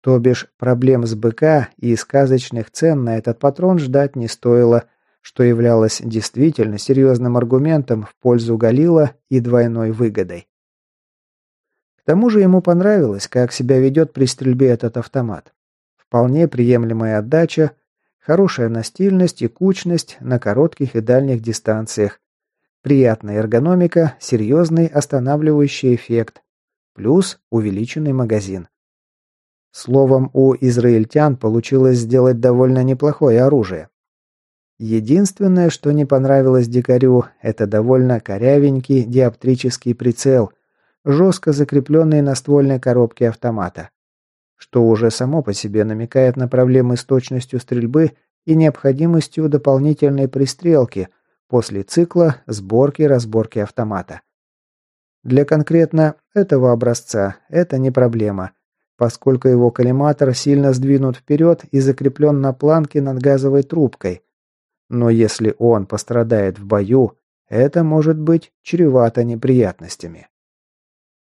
То бишь проблем с БК и сказочных цен на этот патрон ждать не стоило – что являлось действительно серьезным аргументом в пользу Галила и двойной выгодой. К тому же ему понравилось, как себя ведет при стрельбе этот автомат. Вполне приемлемая отдача, хорошая настильность и кучность на коротких и дальних дистанциях, приятная эргономика, серьезный останавливающий эффект, плюс увеличенный магазин. Словом, у израильтян получилось сделать довольно неплохое оружие. Единственное, что не понравилось дикарю, это довольно корявенький диоптрический прицел, жестко закрепленный на ствольной коробке автомата, что уже само по себе намекает на проблемы с точностью стрельбы и необходимостью дополнительной пристрелки после цикла сборки-разборки автомата. Для конкретно этого образца это не проблема, поскольку его коллиматор сильно сдвинут вперед и закреплен на планке над газовой трубкой, но если он пострадает в бою, это может быть чревато неприятностями.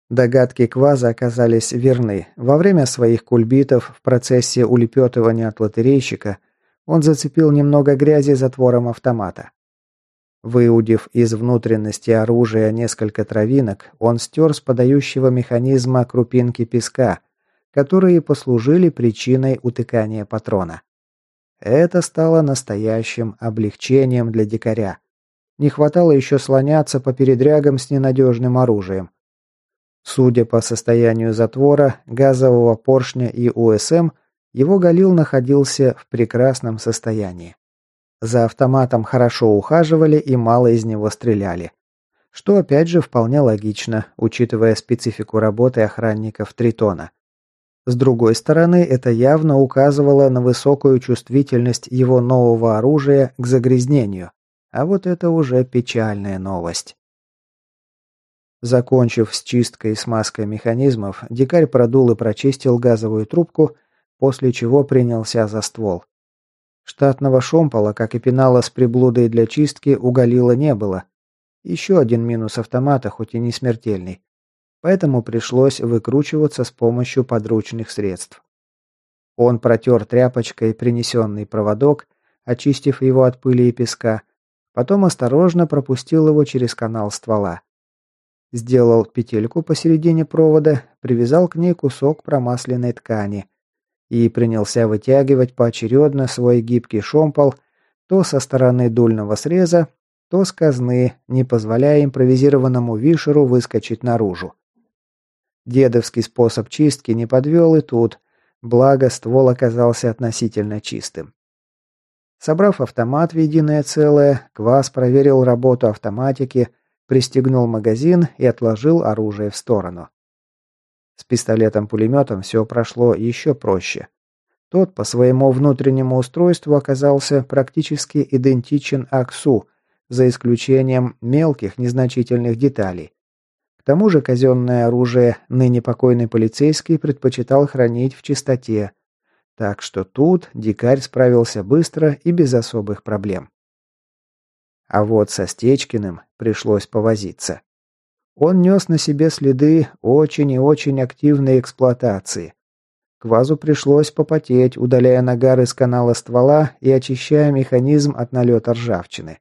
Догадки Кваза оказались верны. Во время своих кульбитов в процессе улепетывания от лотерейщика он зацепил немного грязи затвором автомата. Выудив из внутренности оружия несколько травинок, он стер с подающего механизма крупинки песка, которые послужили причиной утыкания патрона. Это стало настоящим облегчением для дикаря. Не хватало еще слоняться по передрягам с ненадежным оружием. Судя по состоянию затвора, газового поршня и УСМ, его Галил находился в прекрасном состоянии. За автоматом хорошо ухаживали и мало из него стреляли. Что опять же вполне логично, учитывая специфику работы охранников Тритона. С другой стороны, это явно указывало на высокую чувствительность его нового оружия к загрязнению. А вот это уже печальная новость. Закончив с чисткой и смазкой механизмов, дикарь продул и прочистил газовую трубку, после чего принялся за ствол. Штатного шомпола, как и пенала с приблудой для чистки, у Галила не было. Еще один минус автомата, хоть и не смертельный. Поэтому пришлось выкручиваться с помощью подручных средств. Он протер тряпочкой принесенный проводок, очистив его от пыли и песка, потом осторожно пропустил его через канал ствола. Сделал петельку посередине провода, привязал к ней кусок промасленной ткани и принялся вытягивать поочередно свой гибкий шомпол то со стороны дульного среза, то с казны, не позволяя импровизированному вишеру выскочить наружу. Дедовский способ чистки не подвел и тут, благо ствол оказался относительно чистым. Собрав автомат в единое целое, Квас проверил работу автоматики, пристегнул магазин и отложил оружие в сторону. С пистолетом-пулеметом все прошло еще проще. Тот по своему внутреннему устройству оказался практически идентичен АКСУ, за исключением мелких незначительных деталей. К тому же казенное оружие ныне покойный полицейский предпочитал хранить в чистоте, так что тут дикарь справился быстро и без особых проблем. А вот со Стечкиным пришлось повозиться. Он нес на себе следы очень и очень активной эксплуатации. Квазу пришлось попотеть, удаляя нагар из канала ствола и очищая механизм от налета ржавчины.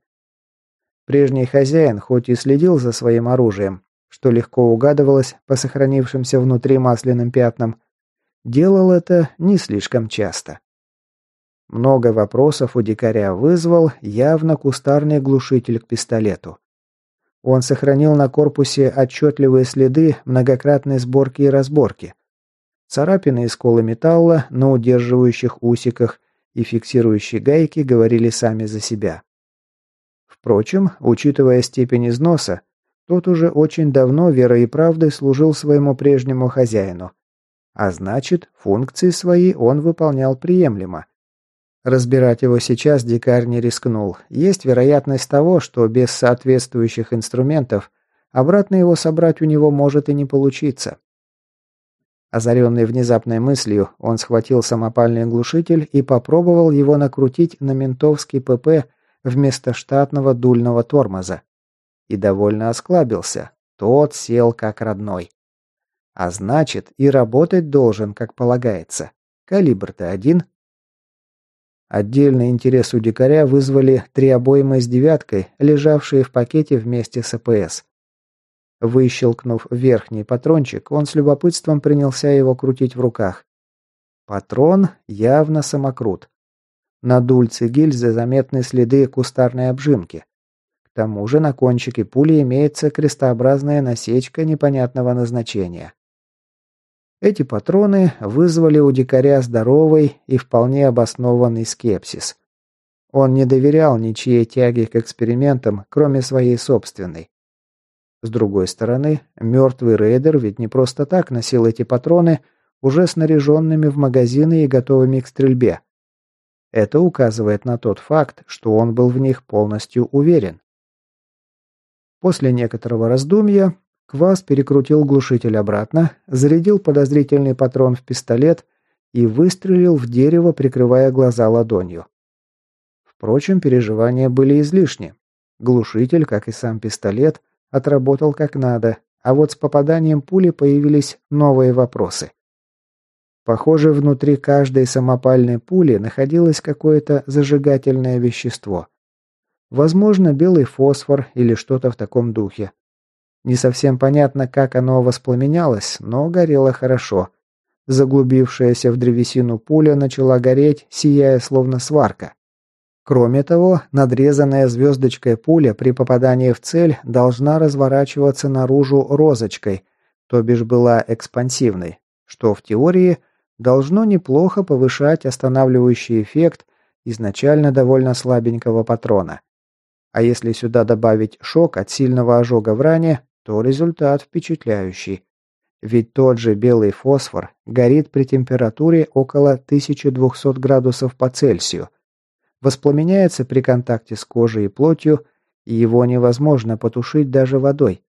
Прежний хозяин хоть и следил за своим оружием, что легко угадывалось по сохранившимся внутри масляным пятнам, делал это не слишком часто. Много вопросов у дикаря вызвал явно кустарный глушитель к пистолету. Он сохранил на корпусе отчетливые следы многократной сборки и разборки. Царапины и сколы металла на удерживающих усиках и фиксирующие гайки говорили сами за себя. Впрочем, учитывая степень износа, тот уже очень давно верой и правдой служил своему прежнему хозяину. А значит, функции свои он выполнял приемлемо. Разбирать его сейчас дикарь не рискнул. Есть вероятность того, что без соответствующих инструментов обратно его собрать у него может и не получиться. Озаренный внезапной мыслью, он схватил самопальный глушитель и попробовал его накрутить на ментовский ПП вместо штатного дульного тормоза. И довольно осклабился. Тот сел как родной. А значит, и работать должен, как полагается. Калибр-то один, Отдельный интерес у дикаря вызвали три обоймы с девяткой, лежавшие в пакете вместе с АПС. Выщелкнув верхний патрончик, он с любопытством принялся его крутить в руках. Патрон явно самокрут. На дульце гильзы заметны следы кустарной обжимки. К тому же на кончике пули имеется крестообразная насечка непонятного назначения. Эти патроны вызвали у дикаря здоровый и вполне обоснованный скепсис. Он не доверял ничьей тяге к экспериментам, кроме своей собственной. С другой стороны, мертвый рейдер ведь не просто так носил эти патроны, уже снаряженными в магазины и готовыми к стрельбе. Это указывает на тот факт, что он был в них полностью уверен. После некоторого раздумья Квас перекрутил глушитель обратно, зарядил подозрительный патрон в пистолет и выстрелил в дерево, прикрывая глаза ладонью. Впрочем, переживания были излишни. Глушитель, как и сам пистолет, отработал как надо, а вот с попаданием пули появились новые вопросы. Похоже, внутри каждой самопальной пули находилось какое-то зажигательное вещество. Возможно, белый фосфор или что-то в таком духе. Не совсем понятно, как оно воспламенялось, но горело хорошо. Заглубившаяся в древесину пуля начала гореть, сияя словно сварка. Кроме того, надрезанная звездочкой пуля при попадании в цель должна разворачиваться наружу розочкой, то бишь была экспансивной, что в теории должно неплохо повышать останавливающий эффект изначально довольно слабенького патрона. А если сюда добавить шок от сильного ожога в ране, то результат впечатляющий. Ведь тот же белый фосфор горит при температуре около 1200 градусов по Цельсию, воспламеняется при контакте с кожей и плотью, и его невозможно потушить даже водой.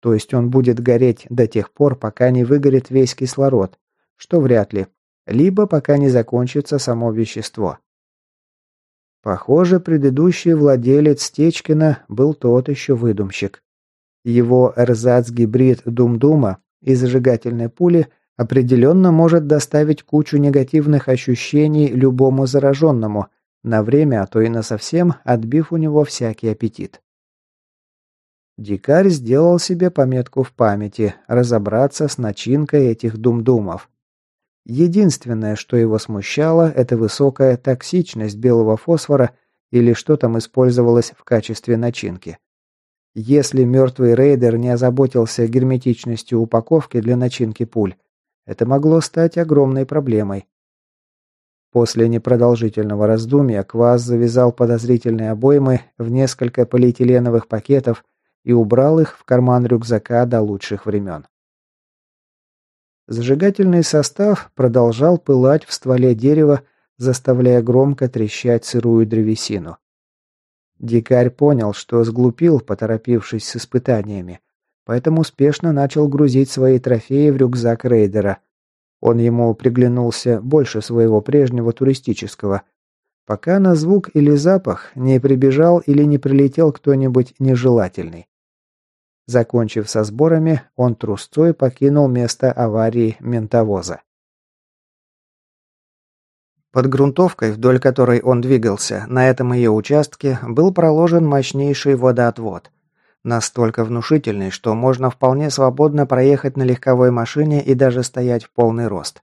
То есть он будет гореть до тех пор, пока не выгорит весь кислород, что вряд ли, либо пока не закончится само вещество. Похоже, предыдущий владелец Стечкина был тот еще выдумщик. Его эрзац-гибрид Дум-Дума и зажигательной пули определенно может доставить кучу негативных ощущений любому зараженному, на время, а то и на совсем, отбив у него всякий аппетит. Дикарь сделал себе пометку в памяти разобраться с начинкой этих думдумов. Единственное, что его смущало, это высокая токсичность белого фосфора или что там использовалось в качестве начинки. Если мертвый рейдер не озаботился герметичностью упаковки для начинки пуль, это могло стать огромной проблемой. После непродолжительного раздумья Квас завязал подозрительные обоймы в несколько полиэтиленовых пакетов и убрал их в карман рюкзака до лучших времен. Зажигательный состав продолжал пылать в стволе дерева, заставляя громко трещать сырую древесину. Дикарь понял, что сглупил, поторопившись с испытаниями, поэтому спешно начал грузить свои трофеи в рюкзак рейдера. Он ему приглянулся больше своего прежнего туристического, пока на звук или запах не прибежал или не прилетел кто-нибудь нежелательный. Закончив со сборами, он трусцой покинул место аварии ментовоза. Под грунтовкой, вдоль которой он двигался, на этом ее участке был проложен мощнейший водоотвод. Настолько внушительный, что можно вполне свободно проехать на легковой машине и даже стоять в полный рост.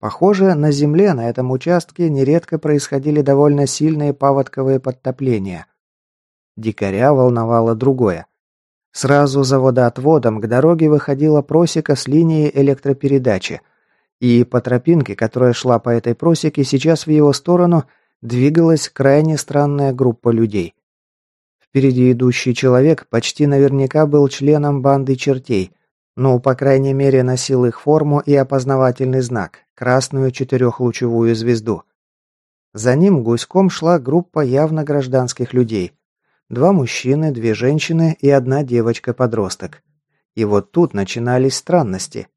Похоже, на земле на этом участке нередко происходили довольно сильные паводковые подтопления. Дикаря волновало другое. Сразу за водоотводом к дороге выходила просека с линии электропередачи, и по тропинке, которая шла по этой просеке, сейчас в его сторону двигалась крайне странная группа людей. Впереди идущий человек почти наверняка был членом банды чертей, ну, по крайней мере, носил их форму и опознавательный знак – красную четырехлучевую звезду. За ним гуськом шла группа явно гражданских людей – Два мужчины, две женщины и одна девочка-подросток. И вот тут начинались странности.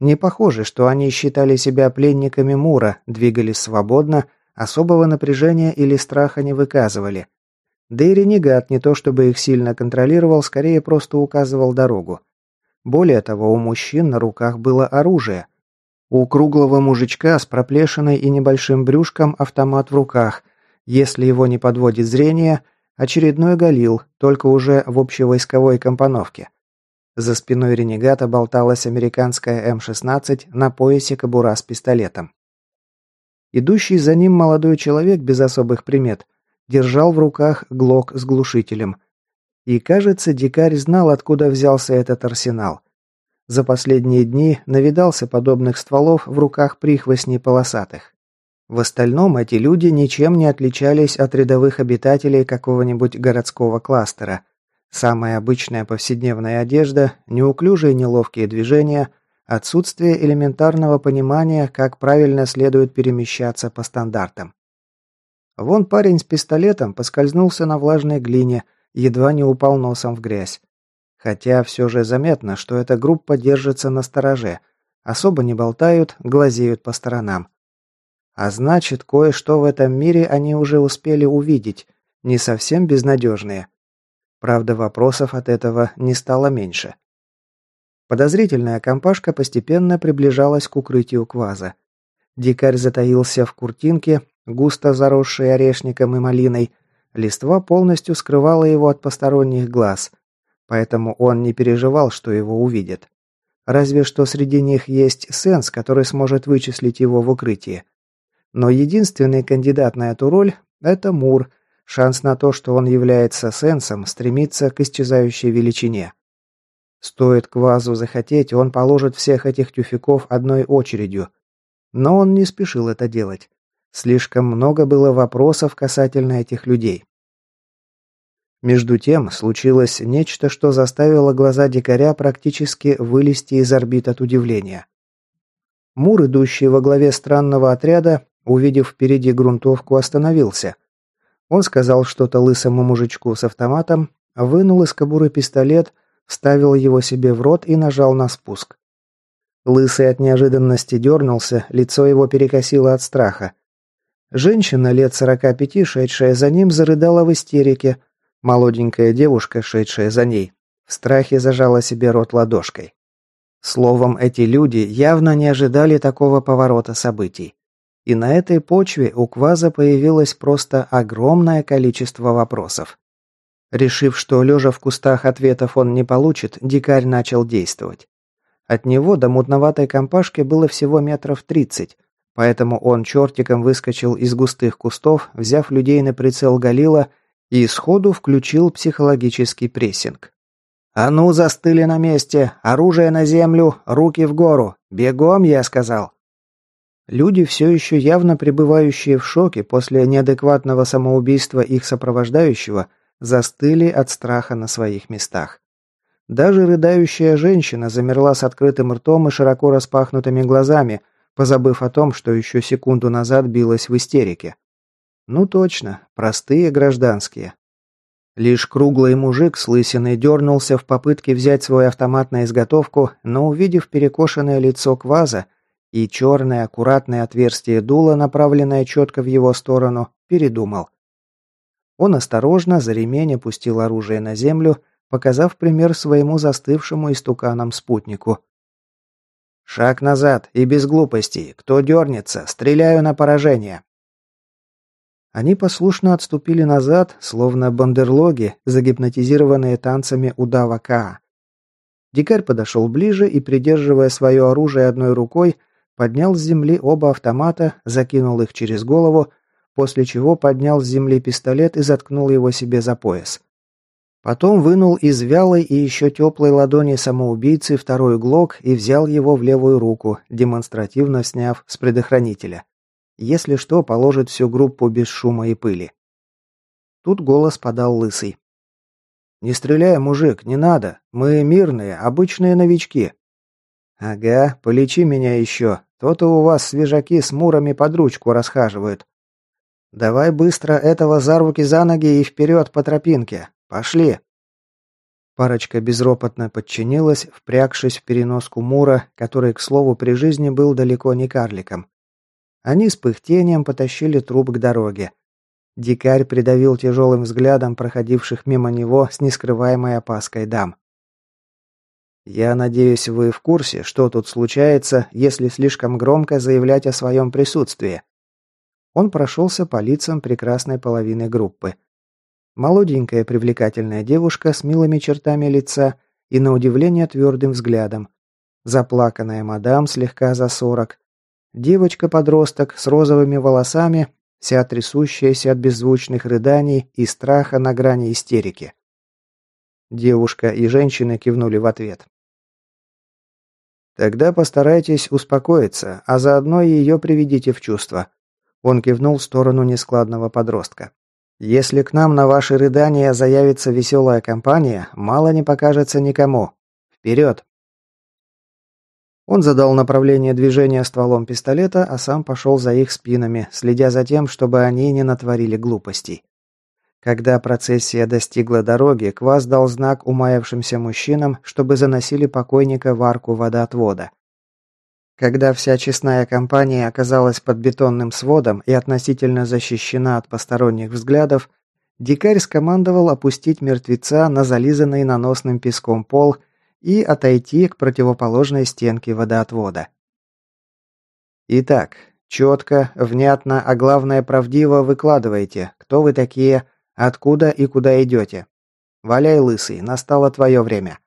Не похоже, что они считали себя пленниками Мура, двигались свободно, особого напряжения или страха не выказывали. Да и ренегат не то чтобы их сильно контролировал, скорее просто указывал дорогу. Более того, у мужчин на руках было оружие. У круглого мужичка с проплешиной и небольшим брюшком автомат в руках. Если его не подводит зрение, Очередной галил, только уже в общевойсковой компоновке. За спиной ренегата болталась американская М-16 на поясе кобура с пистолетом. Идущий за ним молодой человек без особых примет держал в руках глок с глушителем. И, кажется, дикарь знал, откуда взялся этот арсенал. За последние дни навидался подобных стволов в руках прихвостней полосатых. В остальном эти люди ничем не отличались от рядовых обитателей какого-нибудь городского кластера. Самая обычная повседневная одежда, неуклюжие неловкие движения, отсутствие элементарного понимания, как правильно следует перемещаться по стандартам. Вон парень с пистолетом поскользнулся на влажной глине, едва не упал носом в грязь. Хотя все же заметно, что эта группа держится на стороже, особо не болтают, глазеют по сторонам. А значит, кое-что в этом мире они уже успели увидеть, не совсем безнадежные. Правда, вопросов от этого не стало меньше. Подозрительная компашка постепенно приближалась к укрытию кваза. Дикарь затаился в куртинке, густо заросшей орешником и малиной. Листва полностью скрывала его от посторонних глаз, поэтому он не переживал, что его увидят. Разве что среди них есть сенс, который сможет вычислить его в укрытии. Но единственный кандидат на эту роль – это Мур. Шанс на то, что он является сенсом, стремится к исчезающей величине. Стоит Квазу захотеть, он положит всех этих тюфяков одной очередью. Но он не спешил это делать. Слишком много было вопросов касательно этих людей. Между тем, случилось нечто, что заставило глаза дикаря практически вылезти из орбит от удивления. Мур, идущий во главе странного отряда, увидев впереди грунтовку, остановился. Он сказал что-то лысому мужичку с автоматом, вынул из кобуры пистолет, вставил его себе в рот и нажал на спуск. Лысый от неожиданности дернулся, лицо его перекосило от страха. Женщина лет сорока пяти, шедшая за ним, зарыдала в истерике. Молоденькая девушка, шедшая за ней, в страхе зажала себе рот ладошкой. Словом, эти люди явно не ожидали такого поворота событий. И на этой почве у Кваза появилось просто огромное количество вопросов. Решив, что лежа в кустах ответов он не получит, дикарь начал действовать. От него до мутноватой компашки было всего метров тридцать, Поэтому он чертиком выскочил из густых кустов, взяв людей на прицел Галила и сходу включил психологический прессинг. «А ну, застыли на месте! Оружие на землю! Руки в гору! Бегом, я сказал!» Люди, все еще явно пребывающие в шоке после неадекватного самоубийства их сопровождающего, застыли от страха на своих местах. Даже рыдающая женщина замерла с открытым ртом и широко распахнутыми глазами, позабыв о том, что еще секунду назад билась в истерике. Ну точно, простые гражданские. Лишь круглый мужик с лысиной дернулся в попытке взять свой автомат на изготовку, но увидев перекошенное лицо кваза и черное аккуратное отверстие дула, направленное четко в его сторону, передумал. Он осторожно за ремень опустил оружие на землю, показав пример своему застывшему истуканом спутнику. «Шаг назад и без глупостей. Кто дернется, стреляю на поражение». Они послушно отступили назад, словно бандерлоги, загипнотизированные танцами удава Каа. Дикарь подошел ближе и, придерживая свое оружие одной рукой, поднял с земли оба автомата, закинул их через голову, после чего поднял с земли пистолет и заткнул его себе за пояс. Потом вынул из вялой и еще теплой ладони самоубийцы второй глок и взял его в левую руку, демонстративно сняв с предохранителя. Если что, положит всю группу без шума и пыли. Тут голос подал лысый. «Не стреляй, мужик, не надо. Мы мирные, обычные новички». «Ага, полечи меня еще. То-то у вас свежаки с мурами под ручку расхаживают. Давай быстро этого за руки за ноги и вперед по тропинке. «Пошли!» Парочка безропотно подчинилась, впрягшись в переноску Мура, который, к слову, при жизни был далеко не карликом. Они с пыхтением потащили труп к дороге. Дикарь придавил тяжелым взглядом проходивших мимо него с нескрываемой опаской дам. «Я надеюсь, вы в курсе, что тут случается, если слишком громко заявлять о своем присутствии?» Он прошелся по лицам прекрасной половины группы. Молоденькая привлекательная девушка с милыми чертами лица и, на удивление, твердым взглядом. Заплаканная мадам слегка за сорок. Девочка-подросток с розовыми волосами, вся трясущаяся от беззвучных рыданий и страха на грани истерики. Девушка и женщины кивнули в ответ. «Тогда постарайтесь успокоиться, а заодно и ее приведите в чувство». Он кивнул в сторону нескладного подростка. Если к нам на ваши рыдания заявится веселая компания, мало не покажется никому. Вперед!» Он задал направление движения стволом пистолета, а сам пошел за их спинами, следя за тем, чтобы они не натворили глупостей. Когда процессия достигла дороги, Квас дал знак умаявшимся мужчинам, чтобы заносили покойника в арку водоотвода. Когда вся честная компания оказалась под бетонным сводом и относительно защищена от посторонних взглядов, дикарь скомандовал опустить мертвеца на зализанный наносным песком пол и отойти к противоположной стенке водоотвода. Итак, четко, внятно, а главное правдиво выкладывайте, кто вы такие, откуда и куда идете. Валяй, лысый, настало твое время.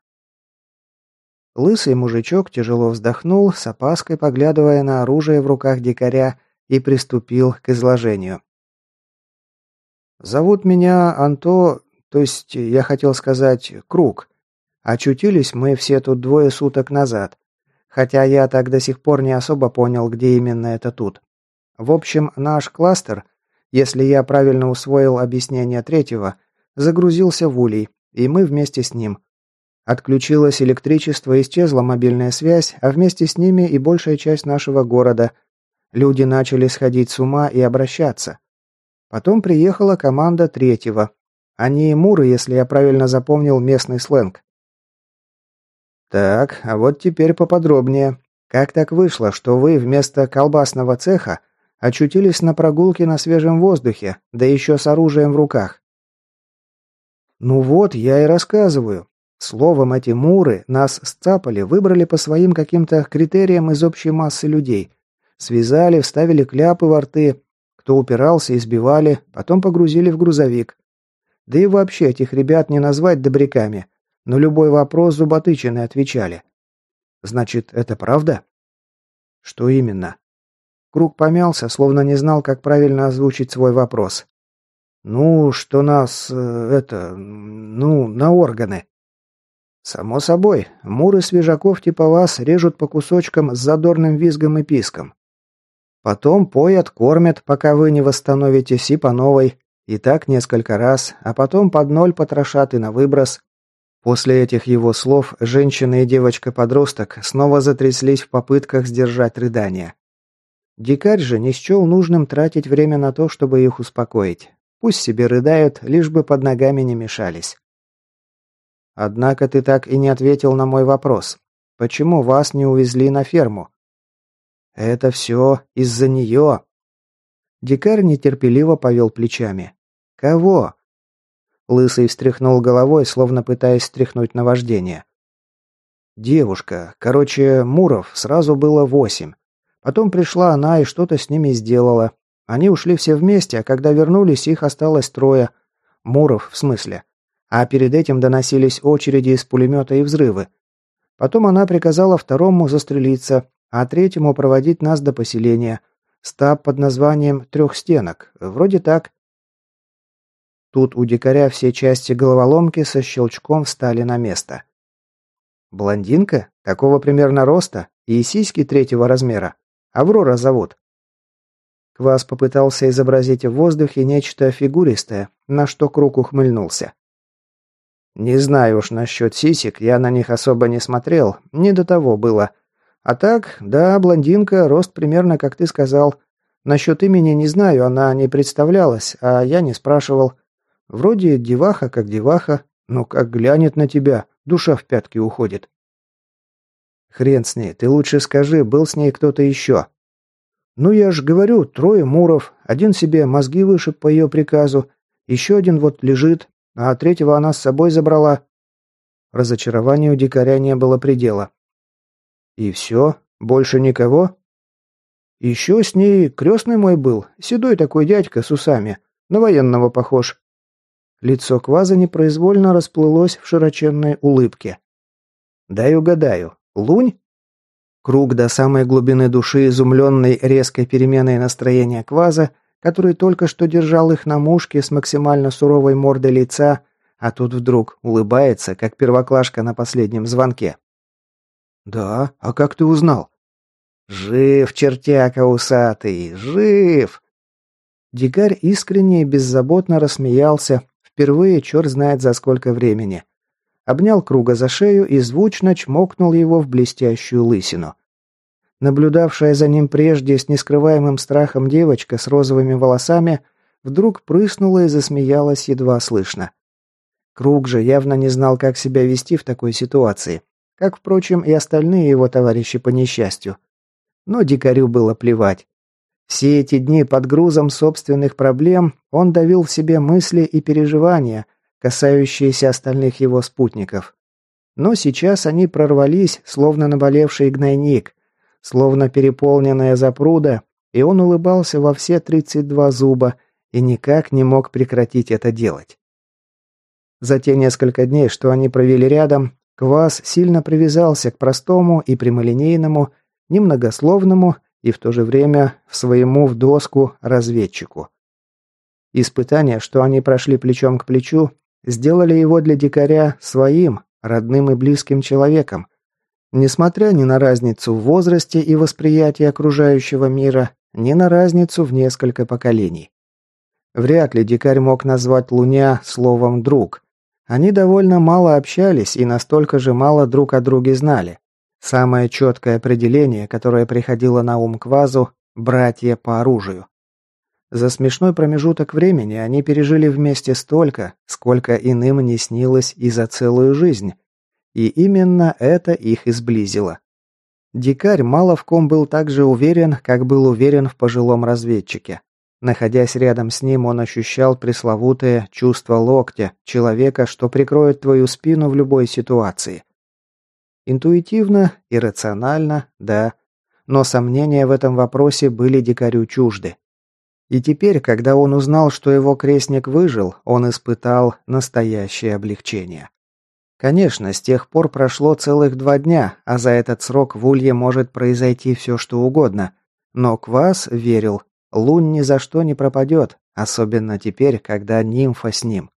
Лысый мужичок тяжело вздохнул, с опаской поглядывая на оружие в руках дикаря, и приступил к изложению. «Зовут меня Анто, то есть, я хотел сказать, Круг. Очутились мы все тут двое суток назад. Хотя я так до сих пор не особо понял, где именно это тут. В общем, наш кластер, если я правильно усвоил объяснение третьего, загрузился в улей, и мы вместе с ним. Отключилось электричество, исчезла мобильная связь, а вместе с ними и большая часть нашего города. Люди начали сходить с ума и обращаться. Потом приехала команда третьего. Они муры, если я правильно запомнил местный сленг. Так, а вот теперь поподробнее. Как так вышло, что вы вместо колбасного цеха очутились на прогулке на свежем воздухе, да еще с оружием в руках? Ну вот, я и рассказываю. Словом, эти муры нас сцапали, выбрали по своим каким-то критериям из общей массы людей. Связали, вставили кляпы во рты. Кто упирался, избивали, потом погрузили в грузовик. Да и вообще этих ребят не назвать добряками. На любой вопрос зуботычины отвечали. Значит, это правда? Что именно? Круг помялся, словно не знал, как правильно озвучить свой вопрос. Ну, что нас... Э, это... ну, на органы. Само собой, муры свежаков типа вас режут по кусочкам с задорным визгом и писком. Потом поят, кормят, пока вы не восстановитесь и по новой. И так несколько раз, а потом под ноль потрошат и на выброс. После этих его слов женщина и девочка-подросток снова затряслись в попытках сдержать рыдания. Дикарь же не счел нужным тратить время на то, чтобы их успокоить. Пусть себе рыдают, лишь бы под ногами не мешались. Однако ты так и не ответил на мой вопрос. Почему вас не увезли на ферму? Это все из-за нее. Дикарь нетерпеливо повел плечами. Кого? Лысый встряхнул головой, словно пытаясь стряхнуть наваждение. Девушка. Короче, Муров сразу было восемь. Потом пришла она и что-то с ними сделала. Они ушли все вместе, а когда вернулись, их осталось трое. Муров, в смысле. А перед этим доносились очереди из пулемета и взрывы. Потом она приказала второму застрелиться, а третьему проводить нас до поселения. Стаб под названием «Трех стенок». Вроде так. Тут у дикаря все части головоломки со щелчком встали на место. Блондинка? Такого примерно роста? И сиськи третьего размера? Аврора зовут. Квас попытался изобразить в воздухе нечто фигуристое, на что Круг ухмыльнулся. «Не знаю уж насчет сисек, я на них особо не смотрел, не до того было. А так, да, блондинка, рост примерно, как ты сказал. Насчет имени не знаю, она не представлялась, а я не спрашивал. Вроде деваха как деваха, но как глянет на тебя, душа в пятки уходит. Хрен с ней, ты лучше скажи, был с ней кто-то еще. Ну я ж говорю, трое муров, один себе мозги вышиб по ее приказу, еще один вот лежит, а третьего она с собой забрала. Разочарованию дикаря не было предела. И все? Больше никого? Еще с ней крестный мой был, седой такой дядька с усами, на военного похож. Лицо Кваза непроизвольно расплылось в широченной улыбке. «Дай угадаю. Лунь?» Круг до самой глубины души, изумленный резкой переменой настроения Кваза, который только что держал их на мушке с максимально суровой мордой лица, а тут вдруг улыбается, как первоклашка на последнем звонке. «Да? А как ты узнал?» «Жив, чертяка усатый, жив!» Дикарь искренне и беззаботно рассмеялся, Впервые черт знает за сколько времени. Обнял круга за шею и звучно чмокнул его в блестящую лысину. Наблюдавшая за ним прежде с нескрываемым страхом девочка с розовыми волосами вдруг прыснула и засмеялась едва слышно. Круг же явно не знал, как себя вести в такой ситуации, как, впрочем, и остальные его товарищи по несчастью. Но дикарю было плевать. Все эти дни под грузом собственных проблем он давил в себе мысли и переживания, касающиеся остальных его спутников. Но сейчас они прорвались, словно наболевший гнойник, словно переполненная запруда, и он улыбался во все 32 зуба и никак не мог прекратить это делать. За те несколько дней, что они провели рядом, Квас сильно привязался к простому и прямолинейному, немногословному и в то же время в своему в доску разведчику. Испытания, что они прошли плечом к плечу, сделали его для дикаря своим, родным и близким человеком, Несмотря ни на разницу в возрасте и восприятии окружающего мира, ни на разницу в несколько поколений. Вряд ли дикарь мог назвать Луня словом «друг». Они довольно мало общались и настолько же мало друг о друге знали. Самое четкое определение, которое приходило на ум Квазу – братья по оружию. За смешной промежуток времени они пережили вместе столько, сколько иным не снилось и за целую жизнь, и именно это их и сблизило. Дикарь мало в ком был так же уверен, как был уверен в пожилом разведчике. Находясь рядом с ним, он ощущал пресловутое чувство локтя, человека, что прикроет твою спину в любой ситуации. Интуитивно, иррационально, да, но сомнения в этом вопросе были дикарю чужды. И теперь, когда он узнал, что его крестник выжил, он испытал настоящее облегчение. Конечно, с тех пор прошло целых два дня, а за этот срок в Улье может произойти все, что угодно. Но Квас верил, Лун ни за что не пропадет, особенно теперь, когда нимфа с ним.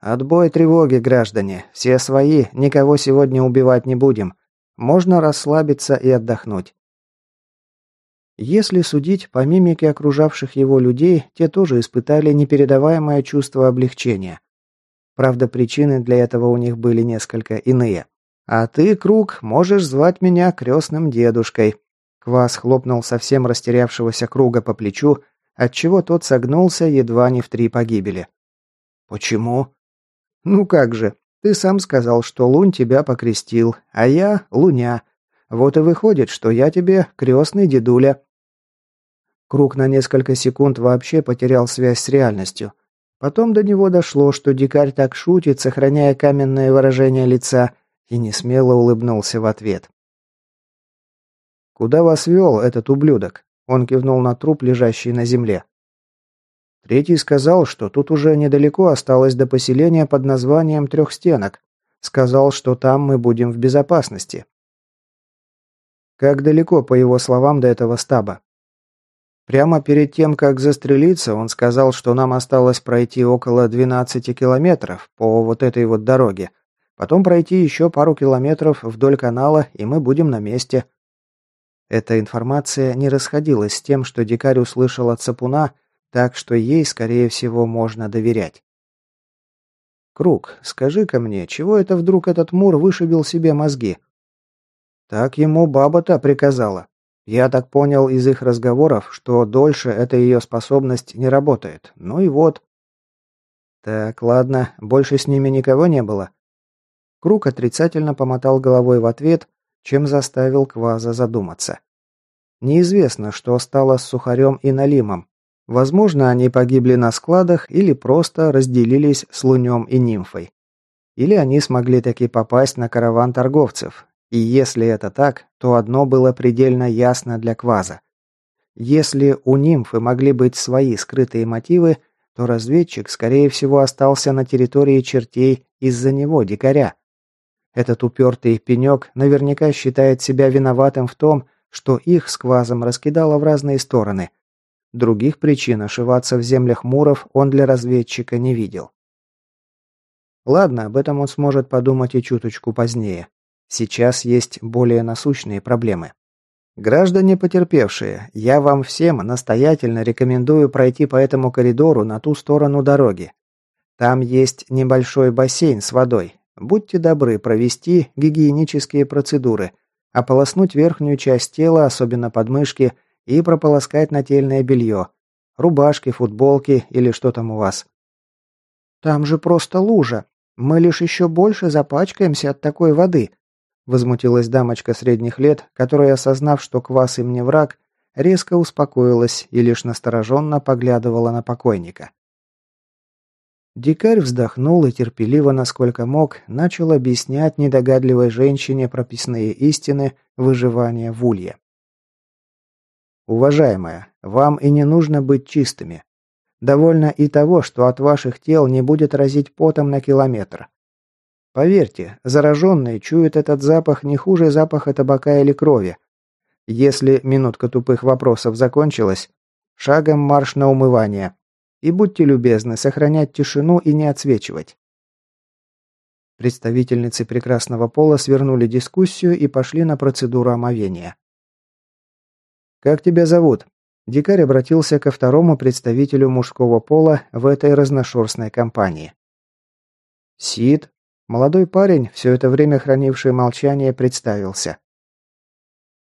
«Отбой тревоги, граждане. Все свои, никого сегодня убивать не будем. Можно расслабиться и отдохнуть». Если судить по мимике окружавших его людей, те тоже испытали непередаваемое чувство облегчения. Правда, причины для этого у них были несколько иные. «А ты, Круг, можешь звать меня крестным дедушкой». Квас хлопнул совсем растерявшегося Круга по плечу, отчего тот согнулся едва не в три погибели. «Почему?» «Ну как же, ты сам сказал, что Лунь тебя покрестил, а я — Луня. Вот и выходит, что я тебе крестный дедуля». Круг на несколько секунд вообще потерял связь с реальностью. Потом до него дошло, что дикарь так шутит, сохраняя каменное выражение лица, и несмело улыбнулся в ответ. «Куда вас вел этот ублюдок?» Он кивнул на труп, лежащий на земле. Третий сказал, что тут уже недалеко осталось до поселения под названием Трех Стенок. Сказал, что там мы будем в безопасности. Как далеко, по его словам, до этого стаба? Прямо перед тем, как застрелиться, он сказал, что нам осталось пройти около 12 километров по вот этой вот дороге. Потом пройти еще пару километров вдоль канала, и мы будем на месте. Эта информация не расходилась с тем, что дикарь услышал от Сапуна, так что ей, скорее всего, можно доверять. «Круг, скажи-ка мне, чего это вдруг этот Мур вышибил себе мозги?» «Так ему баба-то приказала. Я так понял из их разговоров, что дольше эта ее способность не работает. Ну и вот. Так, ладно, больше с ними никого не было. Круг отрицательно помотал головой в ответ, чем заставил Кваза задуматься. Неизвестно, что стало с Сухарем и Налимом. Возможно, они погибли на складах или просто разделились с Лунем и Нимфой. Или они смогли таки попасть на караван торговцев, и если это так, то одно было предельно ясно для Кваза. Если у нимфы могли быть свои скрытые мотивы, то разведчик, скорее всего, остался на территории чертей из-за него, дикаря. Этот упертый пенек наверняка считает себя виноватым в том, что их с Квазом раскидало в разные стороны. Других причин ошиваться в землях Муров он для разведчика не видел. Ладно, об этом он сможет подумать и чуточку позднее. Сейчас есть более насущные проблемы. Граждане потерпевшие, я вам всем настоятельно рекомендую пройти по этому коридору на ту сторону дороги. Там есть небольшой бассейн с водой. Будьте добры провести гигиенические процедуры, ополоснуть верхнюю часть тела, особенно подмышки, и прополоскать нательное белье. Рубашки, футболки или что там у вас. Там же просто лужа. Мы лишь еще больше запачкаемся от такой воды, Возмутилась дамочка средних лет, которая, осознав, что квас им не враг, резко успокоилась и лишь настороженно поглядывала на покойника. Дикарь вздохнул и терпеливо, насколько мог, начал объяснять недогадливой женщине прописные истины выживания в улье. «Уважаемая, вам и не нужно быть чистыми. Довольно и того, что от ваших тел не будет разить потом на километр. Поверьте, зараженные чуют этот запах не хуже запаха табака или крови. Если минутка тупых вопросов закончилась, шагом марш на умывание. И будьте любезны сохранять тишину и не отсвечивать. Представительницы прекрасного пола свернули дискуссию и пошли на процедуру омовения. «Как тебя зовут?» Дикарь обратился ко второму представителю мужского пола в этой разношерстной компании. «Сид», молодой парень, все это время хранивший молчание, представился.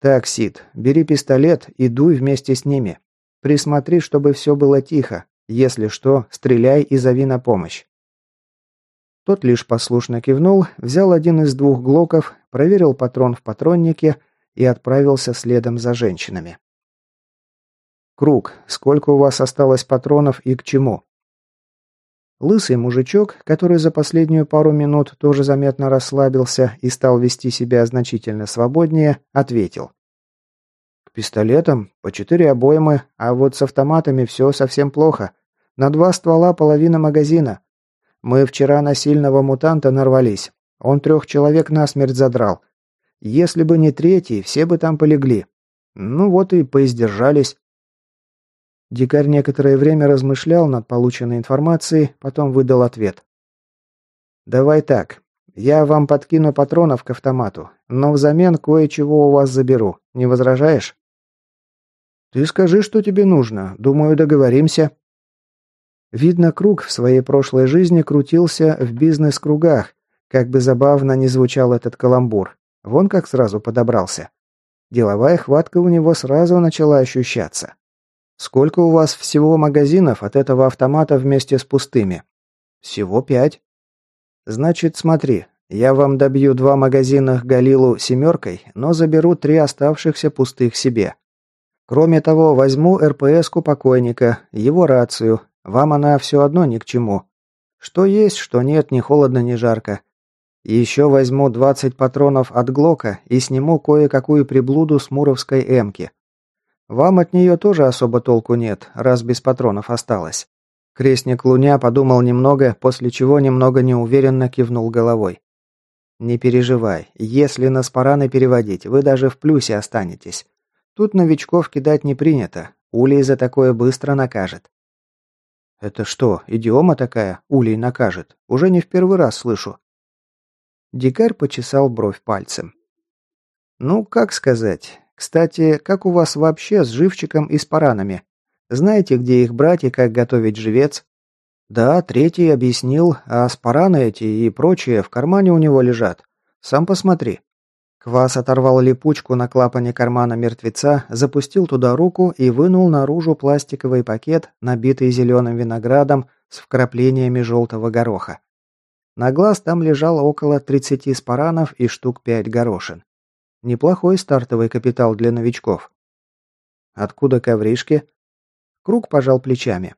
«Так, Сид, бери пистолет и дуй вместе с ними. Присмотри, чтобы все было тихо. Если что, стреляй и зови на помощь». Тот лишь послушно кивнул, взял один из двух глоков, проверил патрон в патроннике и отправился следом за женщинами. «Круг, сколько у вас осталось патронов и к чему?» Лысый мужичок, который за последнюю пару минут тоже заметно расслабился и стал вести себя значительно свободнее, ответил. «К пистолетам по четыре обоймы, а вот с автоматами все совсем плохо. На два ствола половина магазина. Мы вчера на сильного мутанта нарвались. Он трех человек насмерть задрал. Если бы не третий, все бы там полегли. Ну вот и поиздержались. Дикарь некоторое время размышлял над полученной информацией, потом выдал ответ. «Давай так. Я вам подкину патронов к автомату, но взамен кое-чего у вас заберу. Не возражаешь?» «Ты скажи, что тебе нужно. Думаю, договоримся». Видно, Круг в своей прошлой жизни крутился в бизнес-кругах, как бы забавно ни звучал этот каламбур. Вон как сразу подобрался. Деловая хватка у него сразу начала ощущаться. Сколько у вас всего магазинов от этого автомата вместе с пустыми? Всего пять. Значит, смотри, я вам добью два магазина Галилу семеркой, но заберу три оставшихся пустых себе. Кроме того, возьму РПС-ку покойника, его рацию. Вам она все одно ни к чему. Что есть, что нет, ни холодно, ни жарко. еще возьму 20 патронов от Глока и сниму кое-какую приблуду с Муровской эмки. Вам от нее тоже особо толку нет, раз без патронов осталось. Крестник Луня подумал немного, после чего немного неуверенно кивнул головой. «Не переживай, если на спараны переводить, вы даже в плюсе останетесь. Тут новичков кидать не принято, Улей за такое быстро накажет». «Это что, идиома такая? Улей накажет? Уже не в первый раз слышу». Дикарь почесал бровь пальцем. «Ну, как сказать, кстати, как у вас вообще с живчиком и с паранами? Знаете, где их брать и как готовить живец? Да, третий объяснил, а спараны эти и прочие в кармане у него лежат. Сам посмотри. Квас оторвал липучку на клапане кармана мертвеца, запустил туда руку и вынул наружу пластиковый пакет, набитый зеленым виноградом с вкраплениями желтого гороха. На глаз там лежало около 30 спаранов и штук 5 горошин. Неплохой стартовый капитал для новичков. Откуда ковришки? Круг пожал плечами.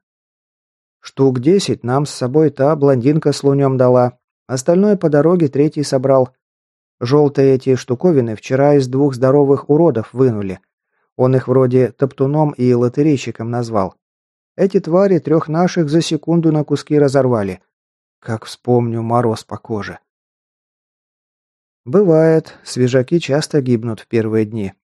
Штук десять нам с собой та блондинка с лунем дала. Остальное по дороге третий собрал. Желтые эти штуковины вчера из двух здоровых уродов вынули. Он их вроде топтуном и лотерейщиком назвал. Эти твари трех наших за секунду на куски разорвали. Как вспомню, мороз по коже. Бывает, свежаки часто гибнут в первые дни.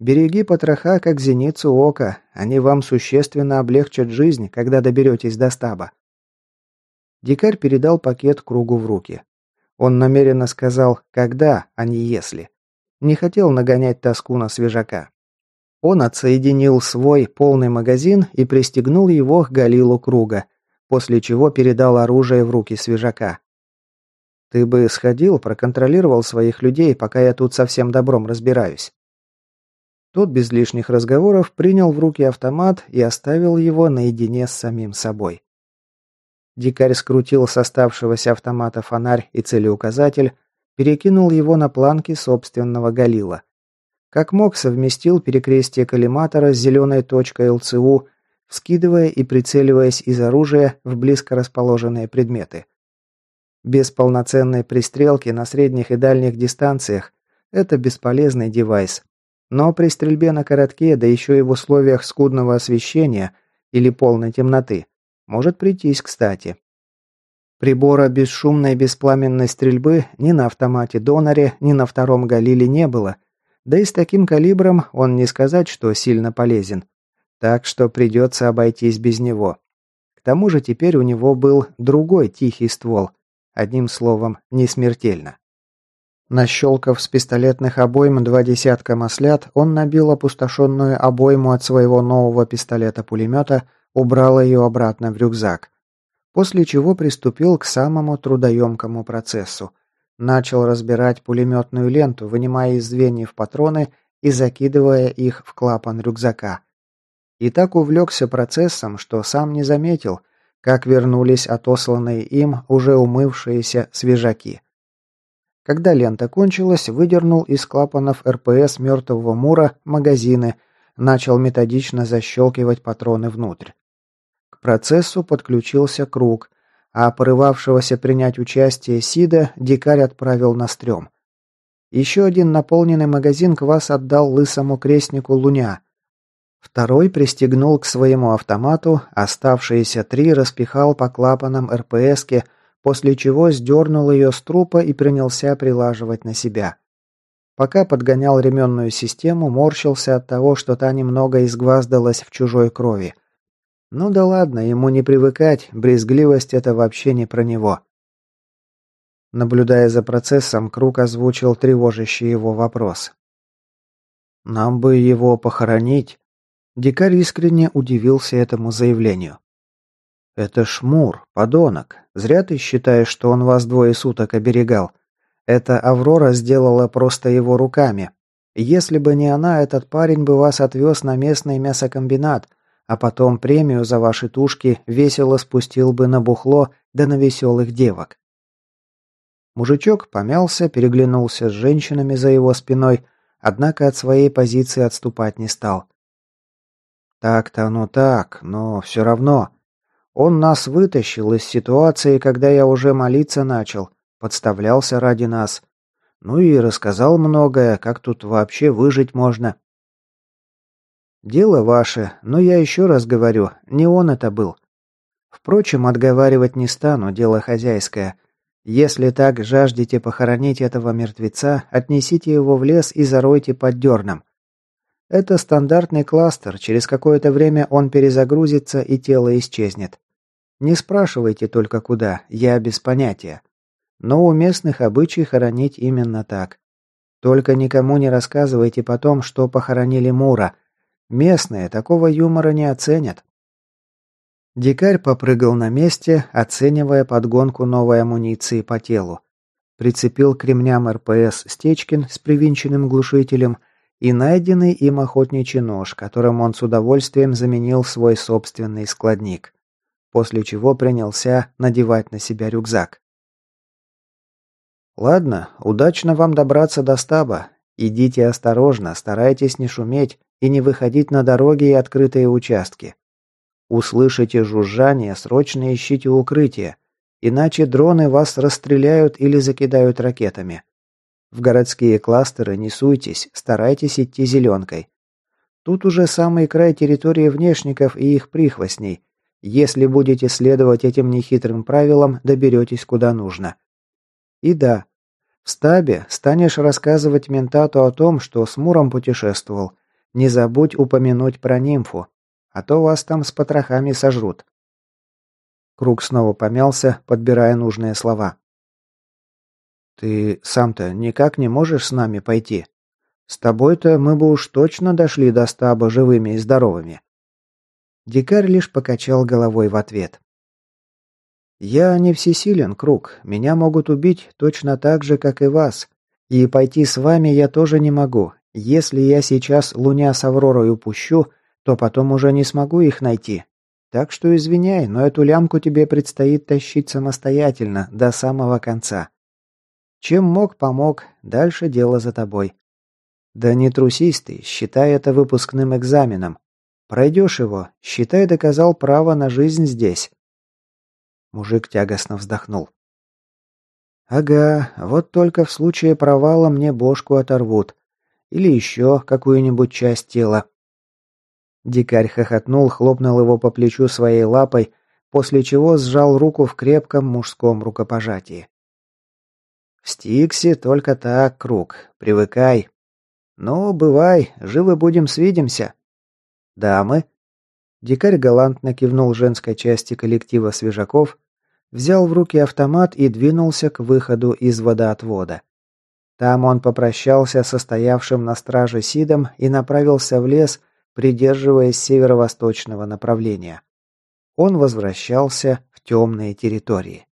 Береги потроха, как зеницу ока, они вам существенно облегчат жизнь, когда доберетесь до стаба. Дикарь передал пакет кругу в руки. Он намеренно сказал «когда», а не «если». Не хотел нагонять тоску на свежака. Он отсоединил свой полный магазин и пристегнул его к Галилу круга, после чего передал оружие в руки свежака. Ты бы сходил, проконтролировал своих людей, пока я тут со всем добром разбираюсь». Тот без лишних разговоров принял в руки автомат и оставил его наедине с самим собой. Дикарь скрутил с оставшегося автомата фонарь и целеуказатель, перекинул его на планки собственного галила. Как мог, совместил перекрестие коллиматора с зеленой точкой ЛЦУ, вскидывая и прицеливаясь из оружия в близко расположенные предметы. Без полноценной пристрелки на средних и дальних дистанциях это бесполезный девайс. Но при стрельбе на коротке, да еще и в условиях скудного освещения или полной темноты, может прийтись кстати. Прибора бесшумной беспламенной стрельбы ни на автомате Донаре, ни на втором Галиле не было, да и с таким калибром он не сказать, что сильно полезен. Так что придется обойтись без него. К тому же теперь у него был другой тихий ствол – одним словом, не смертельно. Нащелкав с пистолетных обойм два десятка маслят, он набил опустошенную обойму от своего нового пистолета-пулемета, убрал ее обратно в рюкзак. После чего приступил к самому трудоемкому процессу. Начал разбирать пулеметную ленту, вынимая из звеньев патроны и закидывая их в клапан рюкзака. И так увлекся процессом, что сам не заметил, как вернулись отосланные им уже умывшиеся свежаки. Когда лента кончилась, выдернул из клапанов РПС мертвого Мура магазины, начал методично защелкивать патроны внутрь. К процессу подключился круг, а порывавшегося принять участие Сида дикарь отправил на стрём. Еще один наполненный магазин квас отдал лысому крестнику Луня. Второй пристегнул к своему автомату, оставшиеся три распихал по клапанам РПСки, после чего сдернул ее с трупа и принялся прилаживать на себя. Пока подгонял ременную систему, морщился от того, что та немного изгваздалась в чужой крови. Ну да ладно, ему не привыкать, брезгливость это вообще не про него. Наблюдая за процессом, Круг озвучил тревожащий его вопрос. «Нам бы его похоронить?» Дикарь искренне удивился этому заявлению. «Это Шмур, подонок. Зря ты считаешь, что он вас двое суток оберегал. Это Аврора сделала просто его руками. Если бы не она, этот парень бы вас отвез на местный мясокомбинат, а потом премию за ваши тушки весело спустил бы на бухло да на веселых девок». Мужичок помялся, переглянулся с женщинами за его спиной, однако от своей позиции отступать не стал. «Так-то оно так, но все равно...» Он нас вытащил из ситуации, когда я уже молиться начал, подставлялся ради нас. Ну и рассказал многое, как тут вообще выжить можно. Дело ваше, но я еще раз говорю, не он это был. Впрочем, отговаривать не стану, дело хозяйское. Если так жаждете похоронить этого мертвеца, отнесите его в лес и заройте под дерном. Это стандартный кластер, через какое-то время он перезагрузится и тело исчезнет. Не спрашивайте только куда, я без понятия. Но у местных обычай хоронить именно так. Только никому не рассказывайте потом, что похоронили Мура. Местные такого юмора не оценят. Дикарь попрыгал на месте, оценивая подгонку новой амуниции по телу. Прицепил к ремням РПС Стечкин с привинченным глушителем – и найденный им охотничий нож, которым он с удовольствием заменил свой собственный складник, после чего принялся надевать на себя рюкзак. «Ладно, удачно вам добраться до стаба. Идите осторожно, старайтесь не шуметь и не выходить на дороги и открытые участки. Услышите жужжание, срочно ищите укрытие, иначе дроны вас расстреляют или закидают ракетами. В городские кластеры не суйтесь, старайтесь идти зеленкой. Тут уже самый край территории внешников и их прихвостней. Если будете следовать этим нехитрым правилам, доберетесь куда нужно. И да, в стабе станешь рассказывать ментату о том, что с Муром путешествовал. Не забудь упомянуть про нимфу, а то вас там с потрохами сожрут. Круг снова помялся, подбирая нужные слова. «Ты сам-то никак не можешь с нами пойти? С тобой-то мы бы уж точно дошли до стаба живыми и здоровыми». Дикарь лишь покачал головой в ответ. «Я не всесилен, Круг. Меня могут убить точно так же, как и вас. И пойти с вами я тоже не могу. Если я сейчас Луня с Авророй упущу, то потом уже не смогу их найти. Так что извиняй, но эту лямку тебе предстоит тащить самостоятельно, до самого конца. Чем мог, помог, дальше дело за тобой. Да не трусись ты, считай это выпускным экзаменом. Пройдешь его, считай, доказал право на жизнь здесь. Мужик тягостно вздохнул. Ага, вот только в случае провала мне бошку оторвут. Или еще какую-нибудь часть тела. Дикарь хохотнул, хлопнул его по плечу своей лапой, после чего сжал руку в крепком мужском рукопожатии. В Стиксе только так, круг. Привыкай. Ну, бывай, живы будем, свидимся. Дамы. Дикарь галантно кивнул женской части коллектива свежаков, взял в руки автомат и двинулся к выходу из водоотвода. Там он попрощался со стоявшим на страже Сидом и направился в лес, придерживаясь северо-восточного направления. Он возвращался в темные территории.